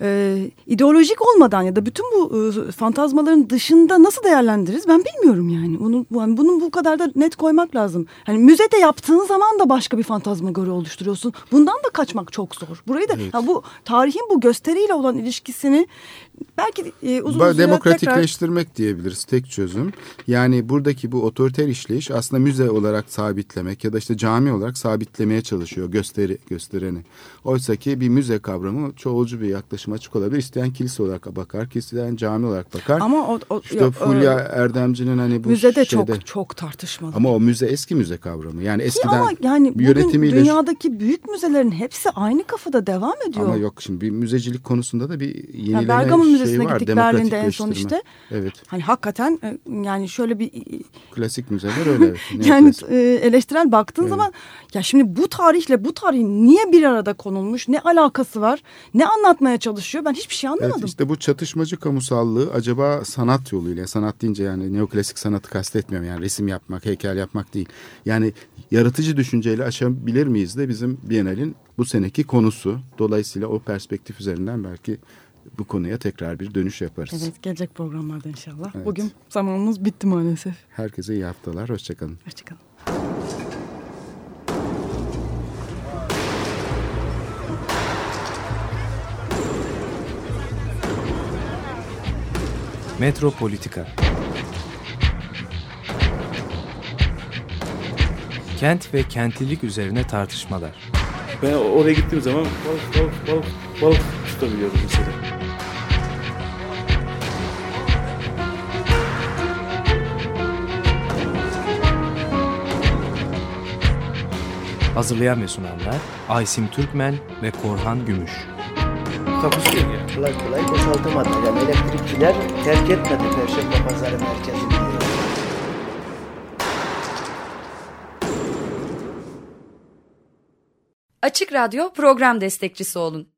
e, ideolojik olmadan ya da bütün bu e, fantazmaların dışında nasıl değerlendiririz ben bilmiyorum yani. Bunu, bu- yani bunun bu kadar da net koymak lazım. Hani müzede yaptığın zaman da başka bir fantazmagori oluşturuyorsun. Bundan da kaçmak çok zor. Burayı da ha, bu tarihin bu gösteriyle olan ilişkisini belki e, uzun Ba- süre tekrar Demokratikleştirmek diyebiliriz tek çözüm. Yani buradaki bu otoriter işleyiş aslında müze olarak sabitlemek ya da işte cami olarak sabitlemeye çalışıyor gösteri göstereni. Oysa ki bir müze kavramı çoğulcu bir yaklaşım açık olabilir. İsteyen kilise olarak bakar, isteyen cami olarak bakar. ama o, o işte yok, Fulya e, Erdemci'nin hani bu müzede şeyde... çok çok tartışmalı. Ama o müze eski müze kavramı. Yani Ki eskiden ama yani bugün yönetimiyle dünyadaki büyük müzelerin hepsi aynı kafada devam ediyor. ama yok şimdi bir müzecilik konusunda da bir yenileme şeyi Cam Müzesi'ne var, gittik Berlin'de en son işte. Evet. Hani hakikaten e, yani şöyle bir Klasik müzeler öyle. yani Neoklasik. e, eleştirel baktığın Evet. zaman ya şimdi bu tarihle bu tarihin niye bir arada konulmuş? Ne alakası var? Ne anlatmaya çalışıyor? Ben hiçbir şey anlamadım. Evet işte bu çatışmacı kamusallığı acaba sanat yoluyla sanat deyince yani neoklasik sanatı kastetmiyorum yani resim yapmak heykel yapmak değil. Yani yaratıcı düşünceyle aşabilir miyiz de bizim Biennale'in bu seneki konusu. Dolayısıyla o perspektif üzerinden belki bu konuya tekrar bir dönüş yaparız. Evet gelecek programlarda inşallah. Evet. Bugün zamanımız bitti maalesef. Herkese iyi haftalar. Hoşçakalın. Hoşçakalın. Metropolitika Kent ve kentlilik üzerine tartışmalar. Ben oraya gittiğim zaman balık balık balık balık tutabiliyordum mesela. Hazırlayan ve sunanlar Aysim Türkmen ve Korhan Gümüş. Takusuyor yani. Kolay kolay boşaltamadı. Yani elektrikçiler terk etmedi Perşembe Pazarı merkezini. Açık Radyo program destekçisi olun.